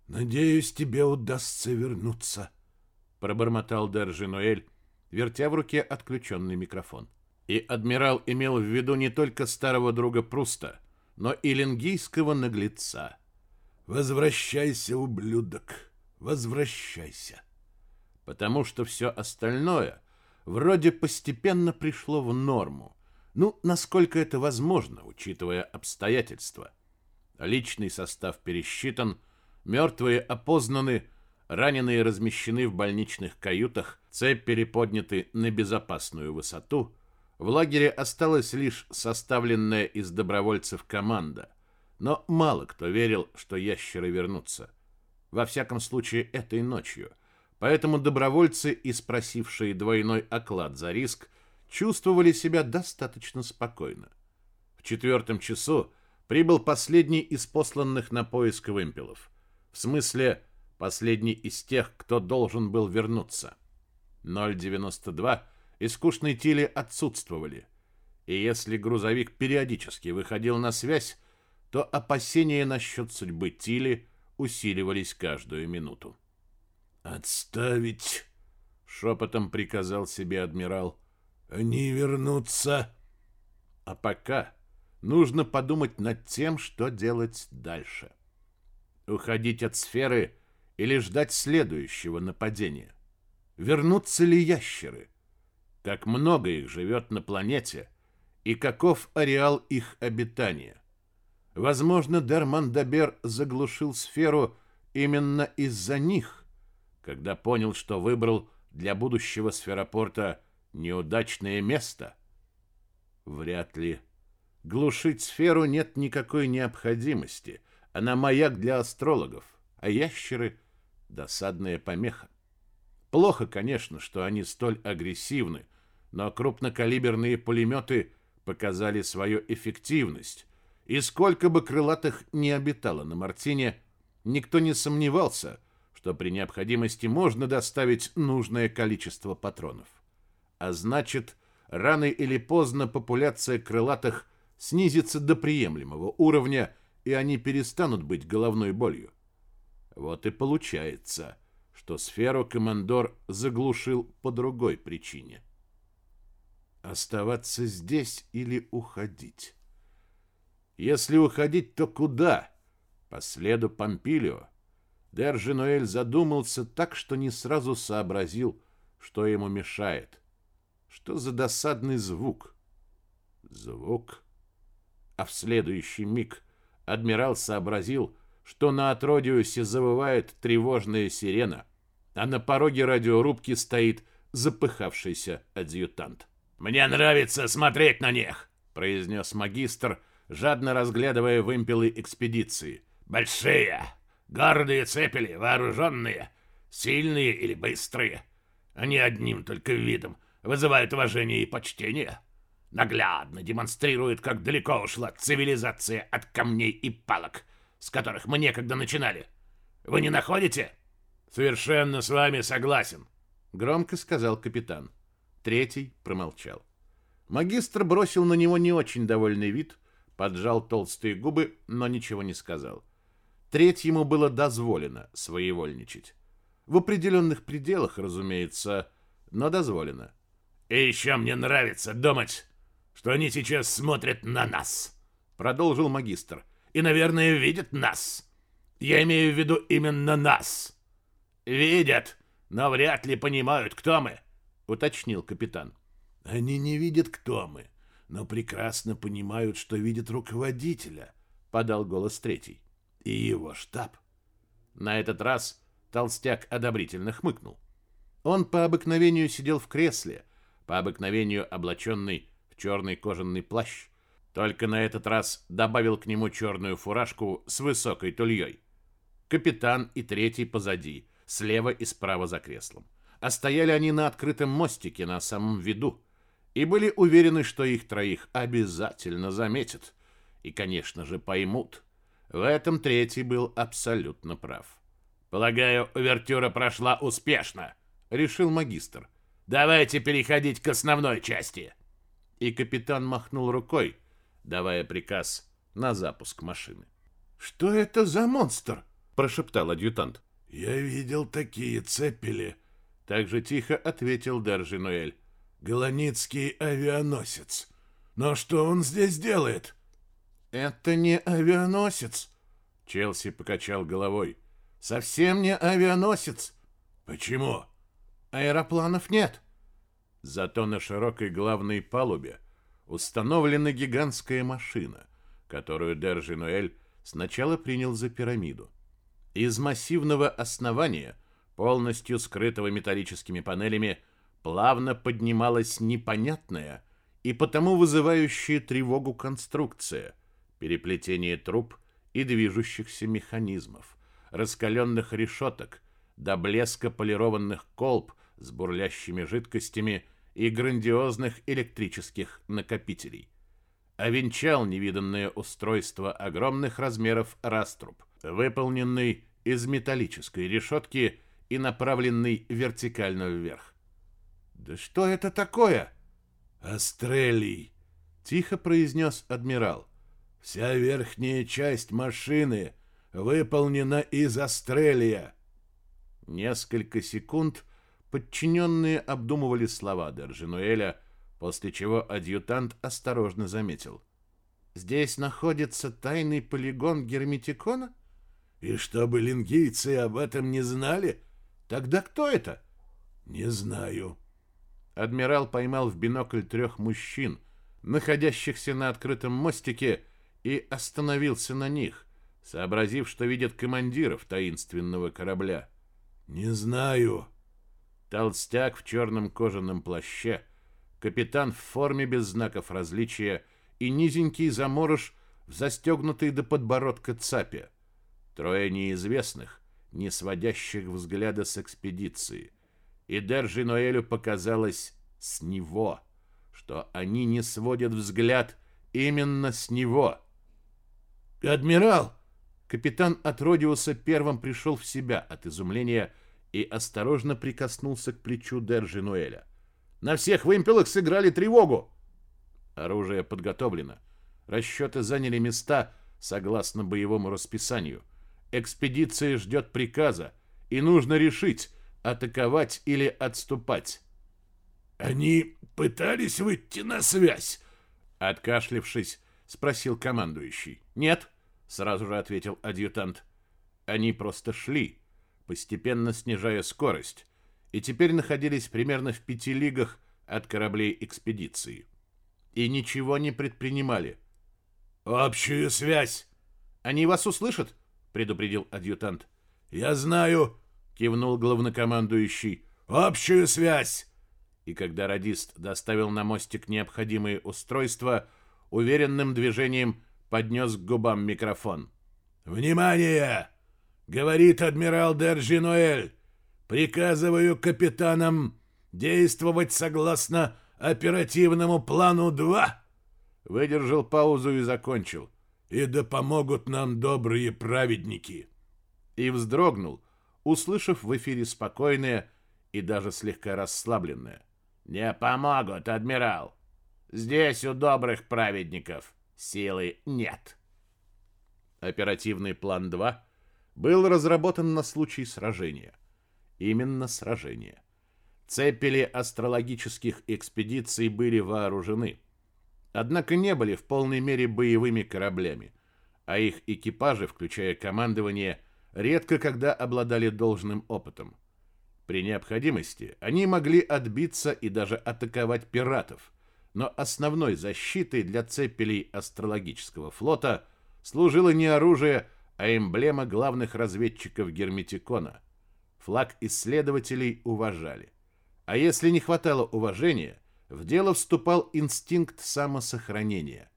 «Надеюсь, тебе удастся вернуться», — пробормотал Держинуэль, вертя в руке отключенный микрофон. И адмирал имел в виду не только старого друга Пруста, но и лингийского наглеца. «Возвращайся, ублюдок! возвращайся. Потому что все остальное вроде постепенно пришло в норму. Ну, насколько это возможно, учитывая обстоятельства. Личный состав пересчитан, мертвые опознаны, раненые размещены в больничных каютах, цепь переподняты на безопасную высоту. В лагере осталась лишь составленная из добровольцев команда. Но мало кто верил, что ящеры вернутся. Во всяком случае, этой ночью. Поэтому добровольцы и спросившие двойной оклад за риск чувствовали себя достаточно спокойно. В четвертом часу прибыл последний из посланных на поиск вымпелов. В смысле, последний из тех, кто должен был вернуться. 092 и скучные Тили отсутствовали. И если грузовик периодически выходил на связь, то опасения насчет судьбы Тили усиливались каждую минуту. «Отставить!» — шепотом приказал себе адмирал. «Они вернутся!» А пока нужно подумать над тем, что делать дальше. Уходить от сферы или ждать следующего нападения? Вернутся ли ящеры? Как много их живет на планете? И каков ареал их обитания? Возможно, Дермандабер заглушил сферу именно из-за них, когда понял, что выбрал для будущего сферопорта неудачное место. Вряд ли. Глушить сферу нет никакой необходимости. Она маяк для астрологов, а ящеры — досадная помеха. Плохо, конечно, что они столь агрессивны, но крупнокалиберные пулеметы показали свою эффективность, и сколько бы крылатых не обитало на Мартине, никто не сомневался, что при необходимости можно доставить нужное количество патронов. А значит, рано или поздно популяция крылатых снизится до приемлемого уровня, и они перестанут быть головной болью. Вот и получается, что сферу командор заглушил по другой причине. Оставаться здесь или уходить? Если уходить, то куда? По следу Помпилио. Держинуэль задумался так, что не сразу сообразил, что ему мешает. Что за досадный звук? Звук? А в следующий миг адмирал сообразил, что на Атродиусе завывает тревожная сирена, а на пороге радиорубки стоит запыхавшийся адъютант. «Мне нравится смотреть на них», — произнес магистр, жадно разглядывая вымпелы экспедиции. «Большие, гордые цепели, вооруженные, сильные или быстрые. Они одним только видом вызывают уважение и почтение. Наглядно демонстрируют, как далеко ушла цивилизация от камней и палок, с которых мы некогда начинали. Вы не находите?» «Совершенно с вами согласен», — громко сказал капитан. Третий промолчал. Магистр бросил на него не очень довольный вид — поджал толстые губы, но ничего не сказал. Третьему было дозволено своевольничать. В определенных пределах, разумеется, но дозволено. «И еще мне нравится думать, что они сейчас смотрят на нас», — продолжил магистр. «И, наверное, видят нас. Я имею в виду именно нас. Видят, но вряд ли понимают, кто мы», — уточнил капитан. «Они не видят, кто мы», но прекрасно понимают, что видят руководителя, подал голос третий. И его штаб. На этот раз толстяк одобрительно хмыкнул. Он по обыкновению сидел в кресле, по обыкновению облаченный в черный кожаный плащ, только на этот раз добавил к нему черную фуражку с высокой тульей. Капитан и третий позади, слева и справа за креслом. А стояли они на открытом мостике на самом виду, и были уверены, что их троих обязательно заметят и, конечно же, поймут. В этом третий был абсолютно прав. «Полагаю, увертюра прошла успешно», — решил магистр. «Давайте переходить к основной части». И капитан махнул рукой, давая приказ на запуск машины. «Что это за монстр?» — прошептал адъютант. «Я видел такие цепели», — так же тихо ответил Держинуэль. Голоницкий авианосец. Но что он здесь делает? Это не авианосец. Челси покачал головой. Совсем не авианосец. Почему? Аэропланов нет. Зато на широкой главной палубе установлена гигантская машина, которую Держинуэль сначала принял за пирамиду. Из массивного основания, полностью скрытого металлическими панелями, плавно поднималась непонятная и потому вызывающая тревогу конструкция, переплетение труб и движущихся механизмов, раскаленных решеток, до блеска полированных колб с бурлящими жидкостями и грандиозных электрических накопителей. А венчал невиданное устройство огромных размеров раструб, выполненный из металлической решетки и направленный вертикально вверх. «Да что это такое?» «Астрелий», — тихо произнес адмирал. «Вся верхняя часть машины выполнена из астрелия». Несколько секунд подчиненные обдумывали слова Держинуэля, после чего адъютант осторожно заметил. «Здесь находится тайный полигон Герметикона?» «И чтобы лингийцы об этом не знали? Тогда кто это?» «Не знаю». Адмирал поймал в бинокль трех мужчин, находящихся на открытом мостике, и остановился на них, сообразив, что видит командиров таинственного корабля. «Не знаю». Толстяк в черном кожаном плаще, капитан в форме без знаков различия и низенький заморож в застегнутой до подбородка цапе. Трое неизвестных, не сводящих взгляда с экспедиции. И Держи Ноэлю показалось с него, что они не сводят взгляд именно с него. «Адмирал!» Капитан Атродиуса первым пришел в себя от изумления и осторожно прикоснулся к плечу Держи Нуэля. «На всех вымпелах сыграли тревогу!» Оружие подготовлено. Расчеты заняли места согласно боевому расписанию. Экспедиция ждет приказа, и нужно решить, атаковать или отступать. «Они пытались выйти на связь?» Откашлившись, спросил командующий. «Нет», сразу же ответил адъютант. Они просто шли, постепенно снижая скорость, и теперь находились примерно в пяти лигах от кораблей экспедиции. И ничего не предпринимали. «Общую связь!» «Они вас услышат?» — предупредил адъютант. «Я знаю!» — кивнул главнокомандующий. «Общую связь!» И когда радист доставил на мостик необходимые устройства, уверенным движением поднес к губам микрофон. «Внимание!» — говорит адмирал Держинуэль. «Приказываю капитанам действовать согласно оперативному плану 2!» Выдержал паузу и закончил. «И да помогут нам добрые праведники!» И вздрогнул, услышав в эфире спокойное и даже слегка расслабленное. «Не помогут, адмирал! Здесь у добрых праведников силы нет. Оперативный план 2 был разработан на случай сражения. Именно сражения. Цепели астрологических экспедиций были вооружены, однако не были в полной мере боевыми кораблями, а их экипажи, включая командование, редко когда обладали должным опытом. При необходимости они могли отбиться и даже атаковать пиратов – но основной защитой для цепелей астрологического флота служило не оружие, а эмблема главных разведчиков Герметикона. Флаг исследователей уважали. А если не хватало уважения, в дело вступал инстинкт самосохранения.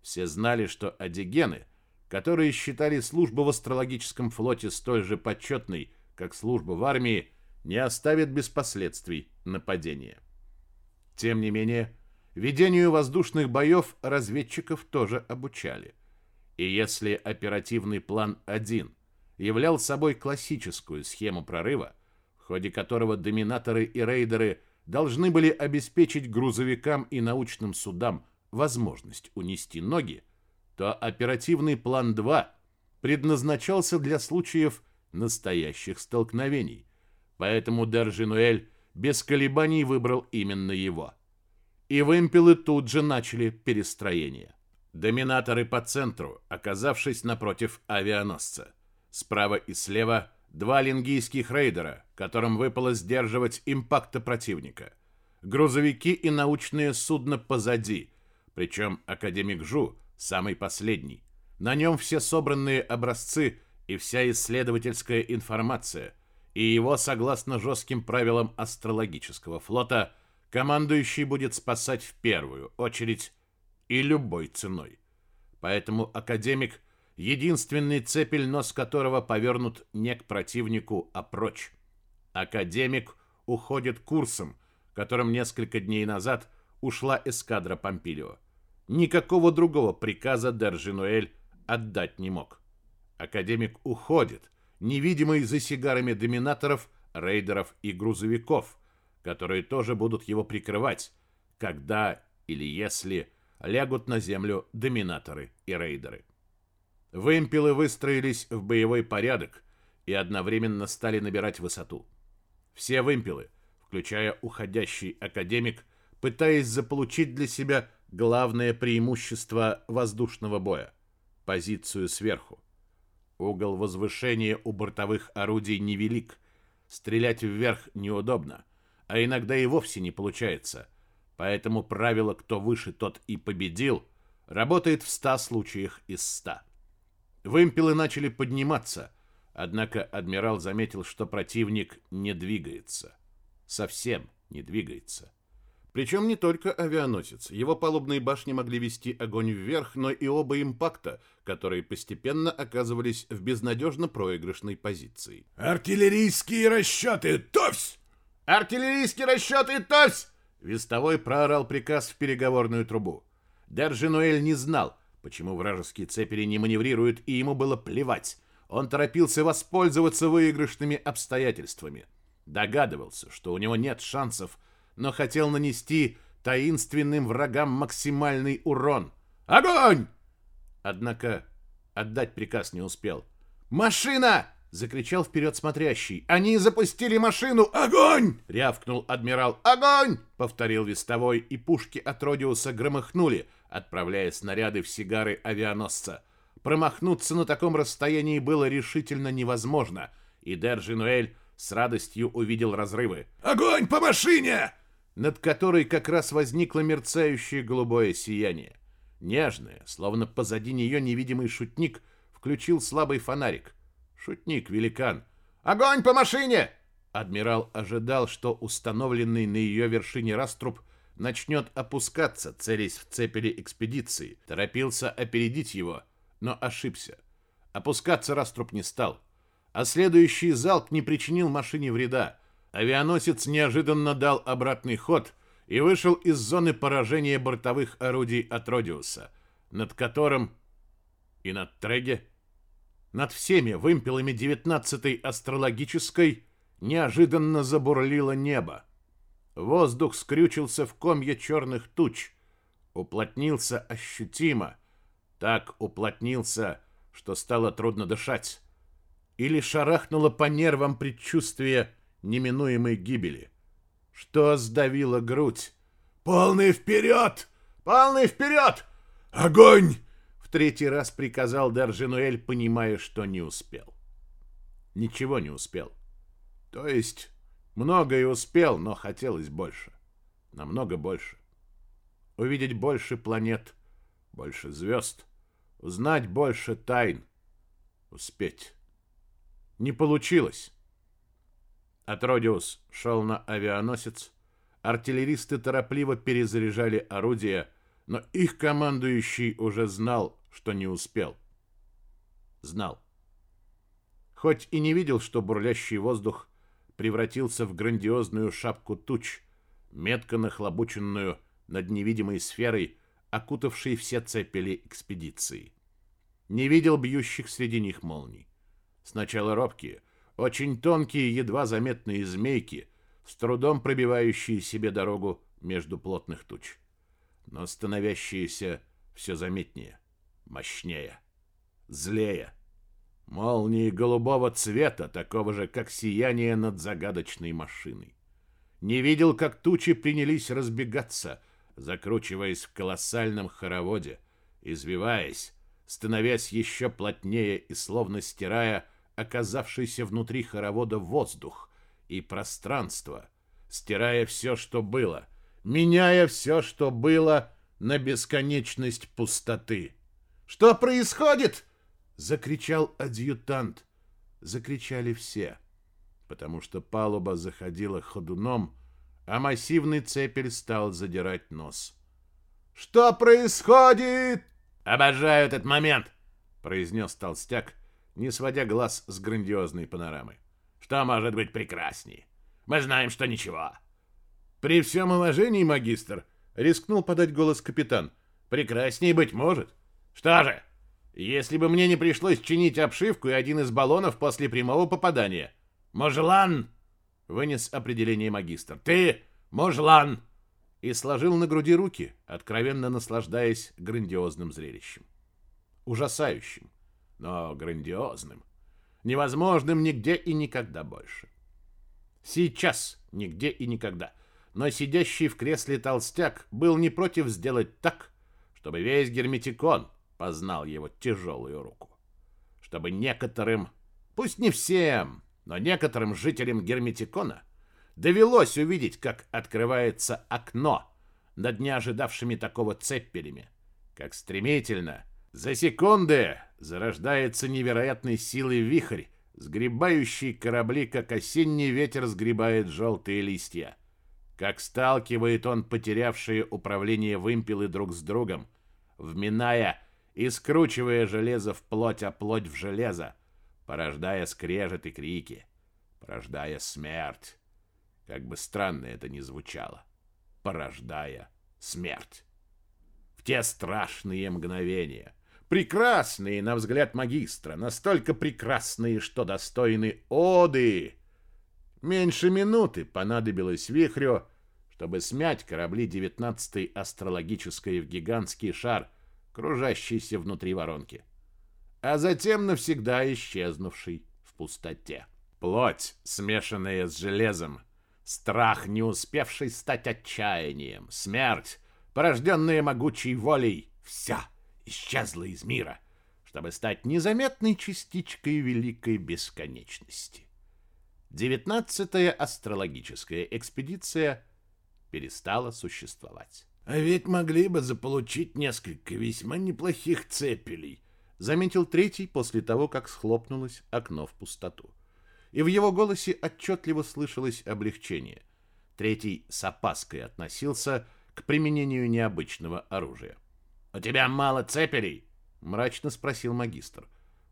Все знали, что адигены, которые считали службу в астрологическом флоте столь же почетной, как служба в армии, не оставят без последствий нападения. Тем не менее, Ведению воздушных боев разведчиков тоже обучали. И если оперативный план 1 являл собой классическую схему прорыва, в ходе которого доминаторы и рейдеры должны были обеспечить грузовикам и научным судам возможность унести ноги, то оперативный план 2 предназначался для случаев настоящих столкновений. Поэтому Держинуэль без колебаний выбрал именно его – и вымпелы тут же начали перестроение. Доминаторы по центру, оказавшись напротив авианосца. Справа и слева два лингийских рейдера, которым выпало сдерживать импакта противника, грузовики и научные судна позади, причем академик Жу самый последний. На нем все собранные образцы и вся исследовательская информация, и его, согласно жестким правилам астрологического флота, командующий будет спасать в первую очередь и любой ценой. Поэтому академик – единственный цепель, нос которого повернут не к противнику, а прочь. Академик уходит курсом, которым несколько дней назад ушла эскадра Помпилио. Никакого другого приказа Держинуэль отдать не мог. Академик уходит, невидимый за сигарами доминаторов, рейдеров и грузовиков, которые тоже будут его прикрывать, когда или если лягут на землю доминаторы и рейдеры. Вымпелы выстроились в боевой порядок и одновременно стали набирать высоту. Все вымпелы, включая уходящий академик, пытаясь заполучить для себя главное преимущество воздушного боя – позицию сверху. Угол возвышения у бортовых орудий невелик, стрелять вверх неудобно, а иногда и вовсе не получается, поэтому правило «кто выше, тот и победил» работает в 100 случаях из 100. Вымпелы начали подниматься, однако адмирал заметил, что противник не двигается. Совсем не двигается. Причем не только авианосец. Его палубные башни могли вести огонь вверх, но и оба импакта, которые постепенно оказывались в безнадежно проигрышной позиции. «Артиллерийские расчеты! Товсь!» «Артиллерийские расчеты! Товсь!» Вестовой проорал приказ в переговорную трубу. Держинуэль не знал, Почему вражеские цепери не маневрируют, и ему было плевать. Он торопился воспользоваться выигрышными обстоятельствами. Догадывался, что у него нет шансов, но хотел нанести таинственным врагам максимальный урон. «Огонь!» Однако отдать приказ не успел. «Машина!» — закричал вперед смотрящий. «Они запустили машину! Огонь!» — рявкнул адмирал. «Огонь!» — повторил вестовой, и пушки от Родиуса громыхнули — отправляя снаряды в сигары авианосца. Промахнуться на таком расстоянии было решительно невозможно, и Держинуэль с радостью увидел разрывы. «Огонь по машине!» над которой как раз возникло мерцающее голубое сияние. Нежное, словно позади нее невидимый шутник, включил слабый фонарик. Шутник-великан. «Огонь по машине!» Адмирал ожидал, что установленный на ее вершине раструб начнет опускаться, целясь в цепели экспедиции. Торопился опередить его, но ошибся. Опускаться раструб не стал. А следующий залп не причинил машине вреда. Авианосец неожиданно дал обратный ход и вышел из зоны поражения бортовых орудий от Родиуса, над которым и над Треге, над всеми вымпелами 19-й астрологической неожиданно забурлило небо. Воздух скрючился в комья черных туч, уплотнился ощутимо, так уплотнился, что стало трудно дышать, или шарахнуло по нервам предчувствие неминуемой гибели. Что сдавило грудь? «Полный вперед! Полный вперед! Огонь!» В третий раз приказал Даржинуэль, понимая, что не успел. Ничего не успел. То есть Многое успел, но хотелось больше. Намного больше. Увидеть больше планет, больше звезд, узнать больше тайн, успеть. Не получилось. Атродиус шел на авианосец, артиллеристы торопливо перезаряжали орудия, но их командующий уже знал, что не успел. Знал. Хоть и не видел, что бурлящий воздух превратился в грандиозную шапку туч, метко нахлобученную над невидимой сферой, окутавшей все цепели экспедиции. Не видел бьющих среди них молний. Сначала робкие, очень тонкие, едва заметные змейки, с трудом пробивающие себе дорогу между плотных туч, но становящиеся все заметнее, мощнее, злее, Молнии голубого цвета, такого же, как сияние над загадочной машиной. Не видел, как тучи принялись разбегаться, закручиваясь в колоссальном хороводе, извиваясь, становясь еще плотнее и словно стирая оказавшийся внутри хоровода воздух и пространство, стирая все, что было, меняя все, что было на бесконечность пустоты. «Что происходит?» — закричал адъютант. Закричали все, потому что палуба заходила ходуном, а массивный цепель стал задирать нос. «Что происходит?» «Обожаю этот момент!» — произнес толстяк, не сводя глаз с грандиозной панорамы. «Что может быть прекрасней? Мы знаем, что ничего». «При всем уважении, магистр», — рискнул подать голос капитан, — «прекрасней быть может. Что же, если бы мне не пришлось чинить обшивку и один из баллонов после прямого попадания. Можлан!» — вынес определение магистр. «Ты мужлан!» и сложил на груди руки, откровенно наслаждаясь грандиозным зрелищем. Ужасающим, но грандиозным. Невозможным нигде и никогда больше. Сейчас нигде и никогда. Но сидящий в кресле толстяк был не против сделать так, чтобы весь герметикон познал его тяжелую руку. Чтобы некоторым, пусть не всем, но некоторым жителям герметикона довелось увидеть, как открывается окно над неожидавшими такого цеппелями, как стремительно, за секунды, зарождается невероятной силой вихрь, сгребающий корабли, как осенний ветер сгребает желтые листья. Как сталкивает он потерявшие управление вымпелы друг с другом, вминая и скручивая железо в плоть, а плоть в железо, порождая скрежет и крики, порождая смерть. Как бы странно это ни звучало, порождая смерть. В те страшные мгновения, прекрасные на взгляд магистра, настолько прекрасные, что достойны оды, меньше минуты понадобилось вихрю, чтобы смять корабли 19-й астрологической в гигантский шар, кружащийся внутри воронки, а затем навсегда исчезнувший в пустоте. Плоть, смешанная с железом, Страх, не успевший стать отчаянием, смерть, порожденная могучей волей, вся исчезла из мира, чтобы стать незаметной частичкой великой бесконечности. Девятнадцатая астрологическая экспедиция перестала существовать. «А ведь могли бы заполучить несколько весьма неплохих цепелей», заметил третий после того, как схлопнулось окно в пустоту и в его голосе отчетливо слышалось облегчение. Третий с опаской относился к применению необычного оружия. «У тебя мало цепелей?» — мрачно спросил магистр.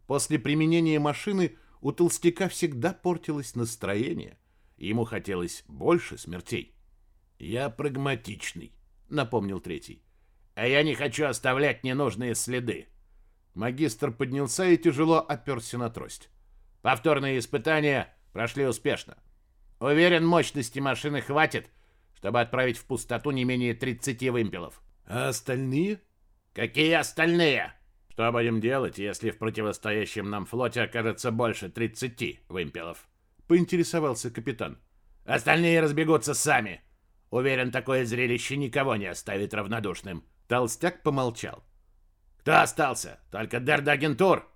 После применения машины у толстяка всегда портилось настроение. Ему хотелось больше смертей. «Я прагматичный», — напомнил третий. «А я не хочу оставлять ненужные следы». Магистр поднялся и тяжело оперся на трость. Повторные испытания прошли успешно. Уверен, мощности машины хватит, чтобы отправить в пустоту не менее 30 вымпелов. А остальные? Какие остальные? Что будем делать, если в противостоящем нам флоте окажется больше 30 вымпелов? Поинтересовался капитан. Остальные разбегутся сами. Уверен, такое зрелище никого не оставит равнодушным. Толстяк помолчал. Кто остался? Только Дердагентур?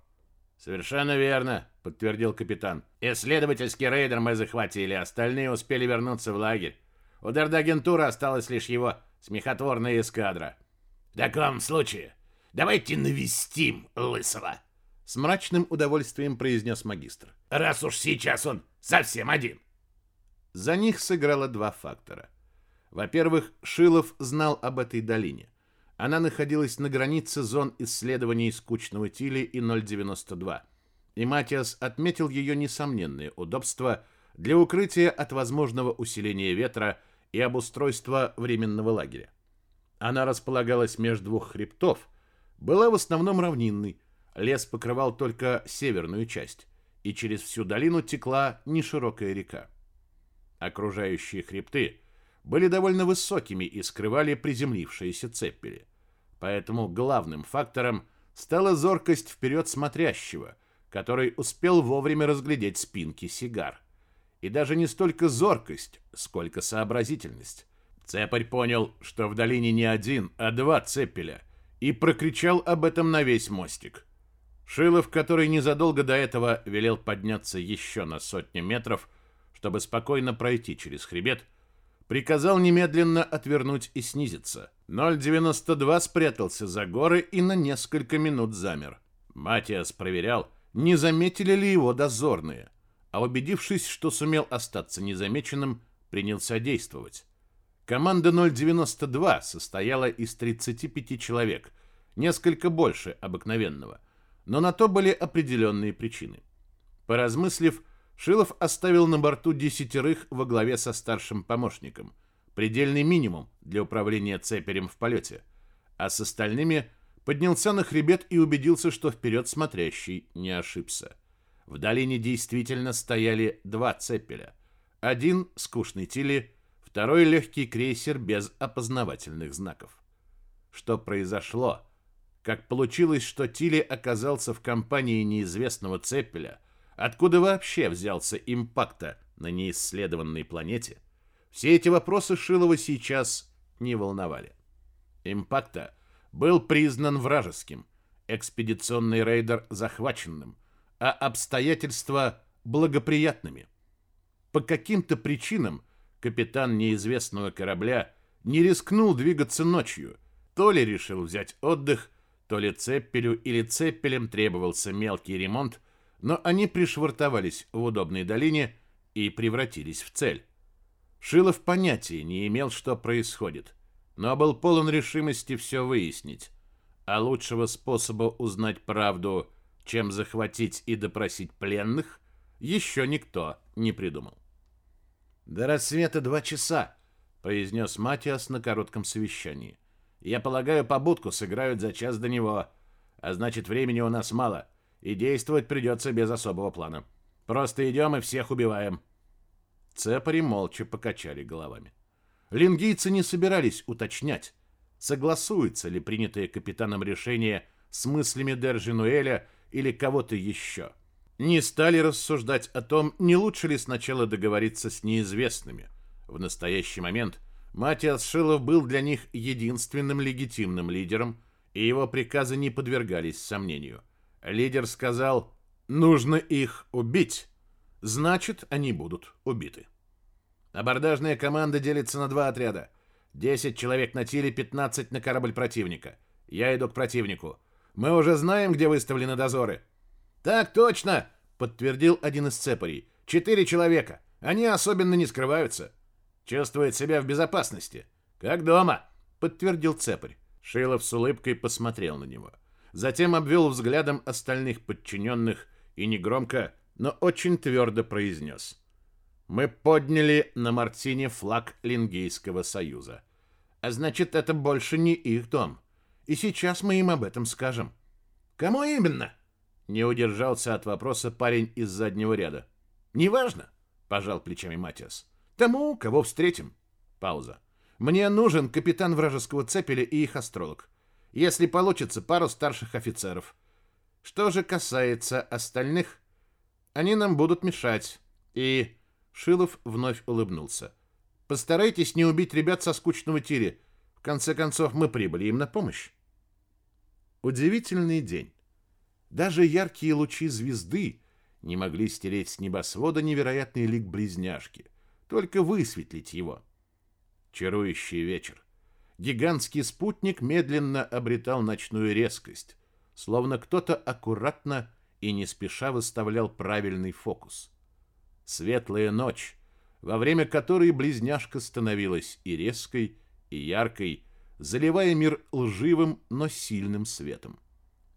Совершенно верно, подтвердил капитан. Исследовательский рейдер мы захватили, остальные успели вернуться в лагерь. У Дердагентура осталась лишь его смехотворная эскадра. В таком случае давайте навестим Лысого. С мрачным удовольствием произнес магистр. Раз уж сейчас он совсем один. За них сыграло два фактора. Во-первых, Шилов знал об этой долине. Она находилась на границе зон исследований скучного Тили и 092 и Матиас отметил ее несомненные удобства для укрытия от возможного усиления ветра и обустройства временного лагеря. Она располагалась между двух хребтов, была в основном равнинной, лес покрывал только северную часть, и через всю долину текла неширокая река. Окружающие хребты были довольно высокими и скрывали приземлившиеся цеппели. Поэтому главным фактором стала зоркость вперед смотрящего – который успел вовремя разглядеть спинки сигар. И даже не столько зоркость, сколько сообразительность. Цепарь понял, что в долине не один, а два цепеля, и прокричал об этом на весь мостик. Шилов, который незадолго до этого велел подняться еще на сотню метров, чтобы спокойно пройти через хребет, приказал немедленно отвернуть и снизиться. 092 спрятался за горы и на несколько минут замер. Матиас проверял, не заметили ли его дозорные, а убедившись, что сумел остаться незамеченным, принялся действовать. Команда 092 состояла из 35 человек, несколько больше обыкновенного, но на то были определенные причины. Поразмыслив, Шилов оставил на борту десятерых во главе со старшим помощником, предельный минимум для управления цеперем в полете, а с остальными поднялся на хребет и убедился, что вперед смотрящий не ошибся. В долине действительно стояли два цепеля. Один — скучный Тили, второй — легкий крейсер без опознавательных знаков. Что произошло? Как получилось, что Тили оказался в компании неизвестного цепеля — Откуда вообще взялся импакта на неисследованной планете? Все эти вопросы Шилова сейчас не волновали. Импакта был признан вражеским, экспедиционный рейдер захваченным, а обстоятельства благоприятными. По каким-то причинам капитан неизвестного корабля не рискнул двигаться ночью, то ли решил взять отдых, то ли Цеппелю или Цеппелем требовался мелкий ремонт, но они пришвартовались в удобной долине и превратились в цель. Шилов понятия не имел, что происходит, но был полон решимости все выяснить. А лучшего способа узнать правду, чем захватить и допросить пленных, еще никто не придумал. «До рассвета два часа», — произнес Матиас на коротком совещании. «Я полагаю, побудку сыграют за час до него, а значит, времени у нас мало и действовать придется без особого плана. Просто идем и всех убиваем». Цепари молча покачали головами. Лингийцы не собирались уточнять, согласуется ли принятое капитаном решение с мыслями Держинуэля или кого-то еще. Не стали рассуждать о том, не лучше ли сначала договориться с неизвестными. В настоящий момент Матиас Шилов был для них единственным легитимным лидером, и его приказы не подвергались сомнению – Лидер сказал, нужно их убить. Значит, они будут убиты. Абордажная команда делится на два отряда. 10 человек на тиле, 15 на корабль противника. Я иду к противнику. Мы уже знаем, где выставлены дозоры. Так точно, подтвердил один из цепарей. Четыре человека. Они особенно не скрываются. Чувствует себя в безопасности. Как дома, подтвердил цепарь. Шилов с улыбкой посмотрел на него. — затем обвел взглядом остальных подчиненных и негромко, но очень твердо произнес. «Мы подняли на Мартине флаг Лингейского союза. А значит, это больше не их дом. И сейчас мы им об этом скажем». «Кому именно?» Не удержался от вопроса парень из заднего ряда. «Неважно», — пожал плечами Матиас. «Тому, кого встретим». Пауза. «Мне нужен капитан вражеского цепеля и их астролог. Если получится, пару старших офицеров. Что же касается остальных, они нам будут мешать. И Шилов вновь улыбнулся. Постарайтесь не убить ребят со скучного тире. В конце концов, мы прибыли им на помощь. Удивительный день. Даже яркие лучи звезды не могли стереть с небосвода невероятный лик близняшки, только высветлить его. Чарующий вечер. Гигантский спутник медленно обретал ночную резкость, словно кто-то аккуратно и не спеша выставлял правильный фокус. Светлая ночь, во время которой близняшка становилась и резкой, и яркой, заливая мир лживым, но сильным светом.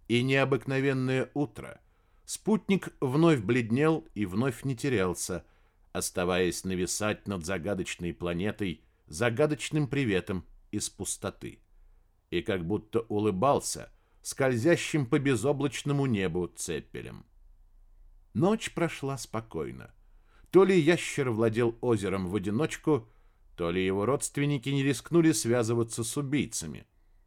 И необыкновенное утро. Спутник вновь бледнел и вновь не терялся, оставаясь нависать над загадочной планетой загадочным приветом из пустоты. И как будто улыбался скользящим по безоблачному небу цепелем. Ночь прошла спокойно. То ли ящер владел озером в одиночку, то ли его родственники не рискнули связываться с убийцами.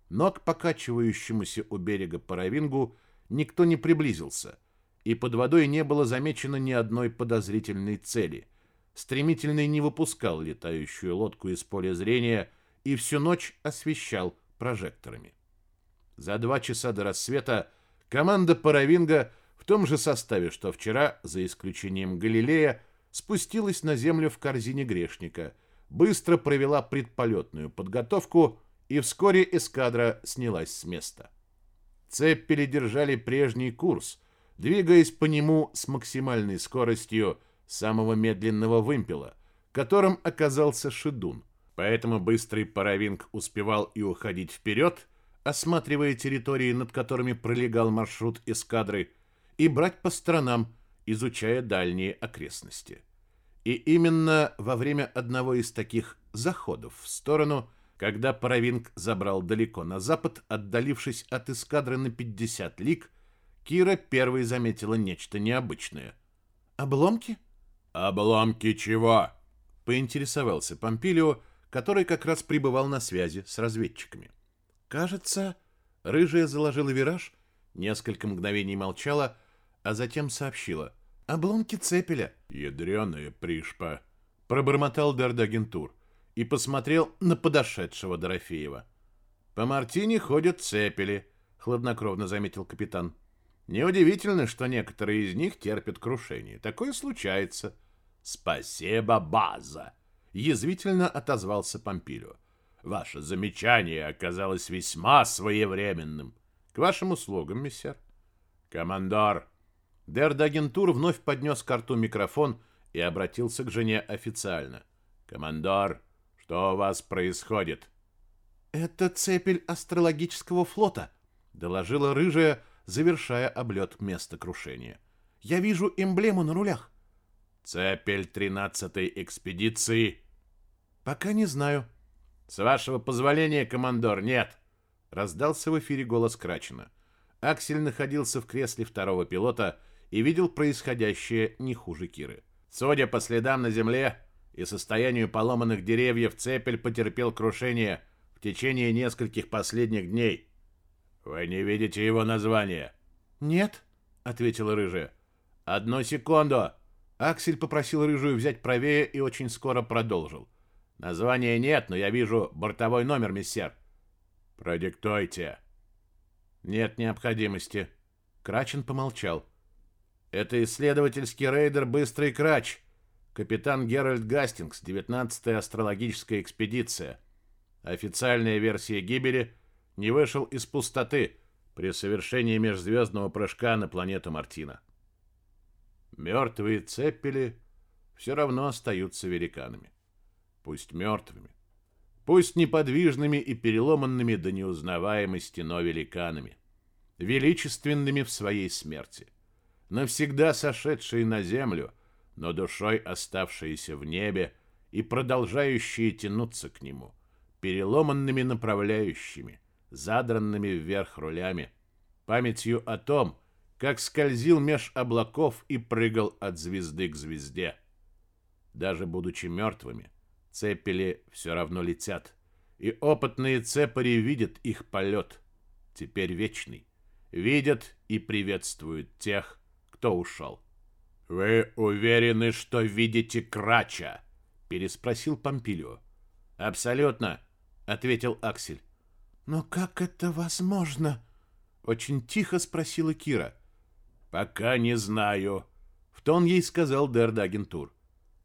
Но к покачивающемуся у берега Паравингу никто не приблизился, и под водой не было замечено ни одной подозрительной цели. Стремительный не выпускал летающую лодку из поля зрения – и всю ночь освещал прожекторами. За два часа до рассвета Команда Паравинга в том же составе, что вчера, за исключением Галилея, спустилась на землю в корзине грешника, быстро провела предполетную подготовку и вскоре эскадра снялась с места. Цеппели держали прежний курс, двигаясь по нему с максимальной скоростью самого медленного вымпела, которым оказался Шедун. Поэтому быстрый паровинг успевал и уходить вперед, осматривая территории, над которыми пролегал маршрут эскадры, и брать по сторонам, изучая дальние окрестности. И именно во время одного из таких заходов в сторону, когда Паравинг забрал далеко на запад, отдалившись от эскадры на 50 лиг, Кира первой заметила нечто необычное. «Обломки?» «Обломки чего?» — поинтересовался Помпилио, который как раз пребывал на связи с разведчиками. «Кажется...» — рыжая заложила вираж, несколько мгновений молчала, а затем сообщила. «Обломки цепеля». «Ядреная пришпа», — пробормотал Дардагентур и посмотрел на подошедшего Дорофеева. «По Мартине ходят цепели», — хладнокровно заметил капитан. «Неудивительно, что некоторые из них терпят крушение. Такое случается». «Спасибо, база!» — язвительно отозвался Помпилио. «Ваше замечание оказалось весьма своевременным. К вашим услугам, мессер». «Командор!» Дердагентур вновь поднес к рту микрофон и обратился к жене официально. «Командор, что у вас происходит?» «Это цепель астрологического флота», — доложила рыжая, завершая облет места крушения. «Я вижу эмблему на рулях». «Цепель тринадцатой экспедиции?» «Пока не знаю». «С вашего позволения, командор, нет!» — раздался в эфире голос Крачена. Аксель находился в кресле второго пилота и видел происходящее не хуже Киры. Судя по следам на земле и состоянию поломанных деревьев, цепель потерпел крушение в течение нескольких последних дней. «Вы не видите его название?» «Нет», — ответила рыжая. «Одну секунду!» Аксель попросил рыжую взять правее и очень скоро продолжил. Названия нет, но я вижу бортовой номер, мессер. Продиктуйте. Нет необходимости. Крачен помолчал. Это исследовательский рейдер «Быстрый Крач», капитан Геральт Гастингс, 19-я астрологическая экспедиция. Официальная версия гибели не вышел из пустоты при совершении межзвездного прыжка на планету Мартина. Мертвые цепели все равно остаются великанами. Пусть мертвыми, пусть неподвижными и переломанными до неузнаваемости, но великанами, величественными в своей смерти, навсегда сошедшие на землю, но душой оставшиеся в небе и продолжающие тянуться к нему, переломанными направляющими, задранными вверх рулями, памятью о том, как скользил меж облаков и прыгал от звезды к звезде. Даже будучи мертвыми, цепели все равно летят, и опытные цепари видят их полет, теперь вечный, видят и приветствуют тех, кто ушел. «Вы уверены, что видите Крача?» — переспросил Помпилио. «Абсолютно», — ответил Аксель. «Но как это возможно?» — очень тихо спросила Кира. «Пока не знаю», — в тон ей сказал Дердагентур.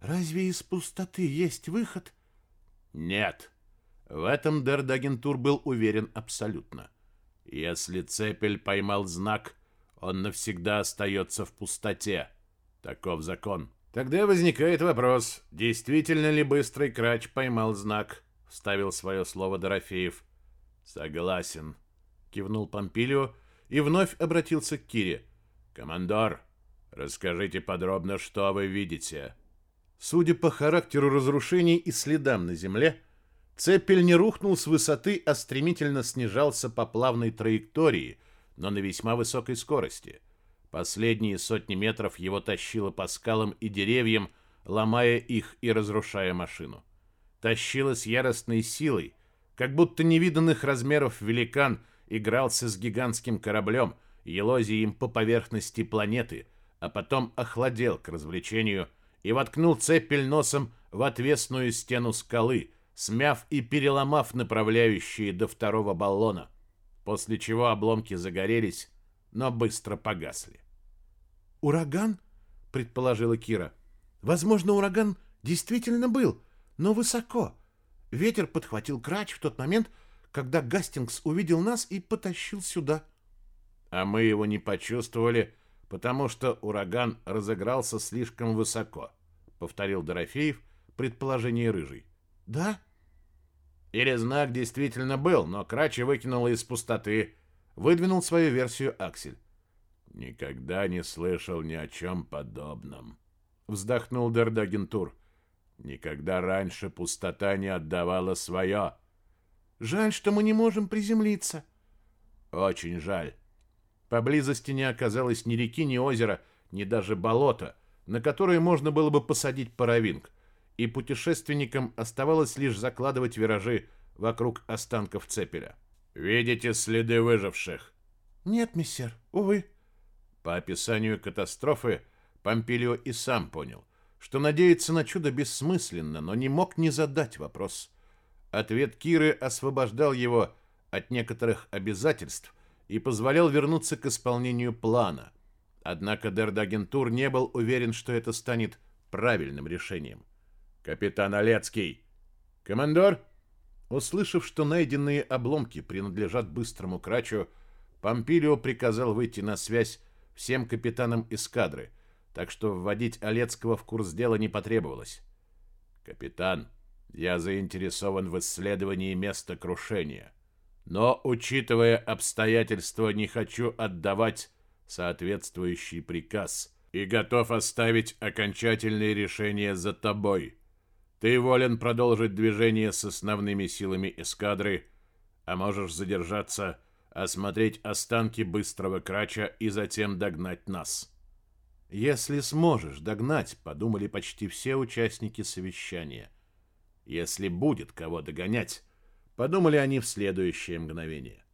«Разве из пустоты есть выход?» «Нет». В этом Дердагентур был уверен абсолютно. Если Цепель поймал знак, он навсегда остается в пустоте. Таков закон. Тогда возникает вопрос, действительно ли Быстрый Крач поймал знак, вставил свое слово Дорофеев. Согласен, кивнул Помпилио и вновь обратился к Кире. «Командор, расскажите подробно, что вы видите». Судя по характеру разрушений и следам на земле, Цепель не рухнул с высоты, а стремительно снижался по плавной траектории, но на весьма высокой скорости. Последние сотни метров его тащило по скалам и деревьям, ломая их и разрушая машину. Тащило с яростной силой, как будто невиданных размеров великан игрался с гигантским кораблем — елозя им по поверхности планеты, а потом охладел к развлечению и воткнул цепель носом в отвесную стену скалы, смяв и переломав направляющие до второго баллона, после чего обломки загорелись, но быстро погасли. «Ураган?» — предположила Кира. «Возможно, ураган действительно был, но высоко. Ветер подхватил крач в тот момент, когда Гастингс увидел нас и потащил сюда». «А мы его не почувствовали, потому что ураган разыгрался слишком высоко», — повторил Дорофеев предположение Рыжий. «Да?» Или знак действительно был, но Крачи выкинула из пустоты. Выдвинул свою версию Аксель. Никогда не слышал ни о чем подобном. Вздохнул Дердагентур. Никогда раньше пустота не отдавала свое. Жаль, что мы не можем приземлиться. Очень жаль. Поблизости не оказалось ни реки, ни озера, ни даже болота, на которое можно было бы посадить паровинг, и путешественникам оставалось лишь закладывать виражи вокруг останков цепеля. «Видите следы выживших?» «Нет, миссер, увы». По описанию катастрофы Помпилио и сам понял, что надеяться на чудо бессмысленно, но не мог не задать вопрос. Ответ Киры освобождал его от некоторых обязательств и позволял вернуться к исполнению плана. Однако Дердагентур не был уверен, что это станет правильным решением. «Капитан Олецкий!» «Командор!» Услышав, что найденные обломки принадлежат быстрому крачу, Помпилио приказал выйти на связь всем капитанам эскадры, так что вводить Олецкого в курс дела не потребовалось. «Капитан, я заинтересован в исследовании места крушения, но, учитывая обстоятельства, не хочу отдавать соответствующий приказ и готов оставить окончательное решение за тобой. Ты волен продолжить движение с основными силами эскадры, а можешь задержаться осмотреть останки быстрого крача и затем догнать нас. Если сможешь догнать, подумали почти все участники совещания. Если будет кого догонять, подумали они в следующее мгновение.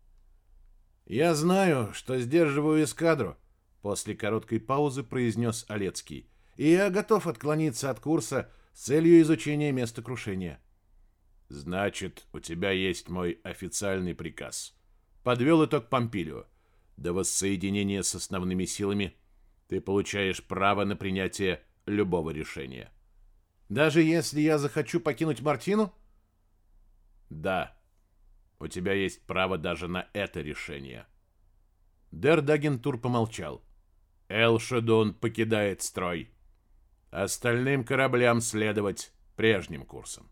Я знаю, что сдерживаю эскадру, после короткой паузы произнес Олецкий. И я готов отклониться от курса с целью изучения места крушения. Значит, у тебя есть мой официальный приказ подвел итог Помпилио. До воссоединения с основными силами ты получаешь право на принятие любого решения. Даже если я захочу покинуть Мартину? Да. У тебя есть право даже на это решение. Дер Дагентур помолчал. Элшедон покидает строй. Остальным кораблям следовать прежним курсом.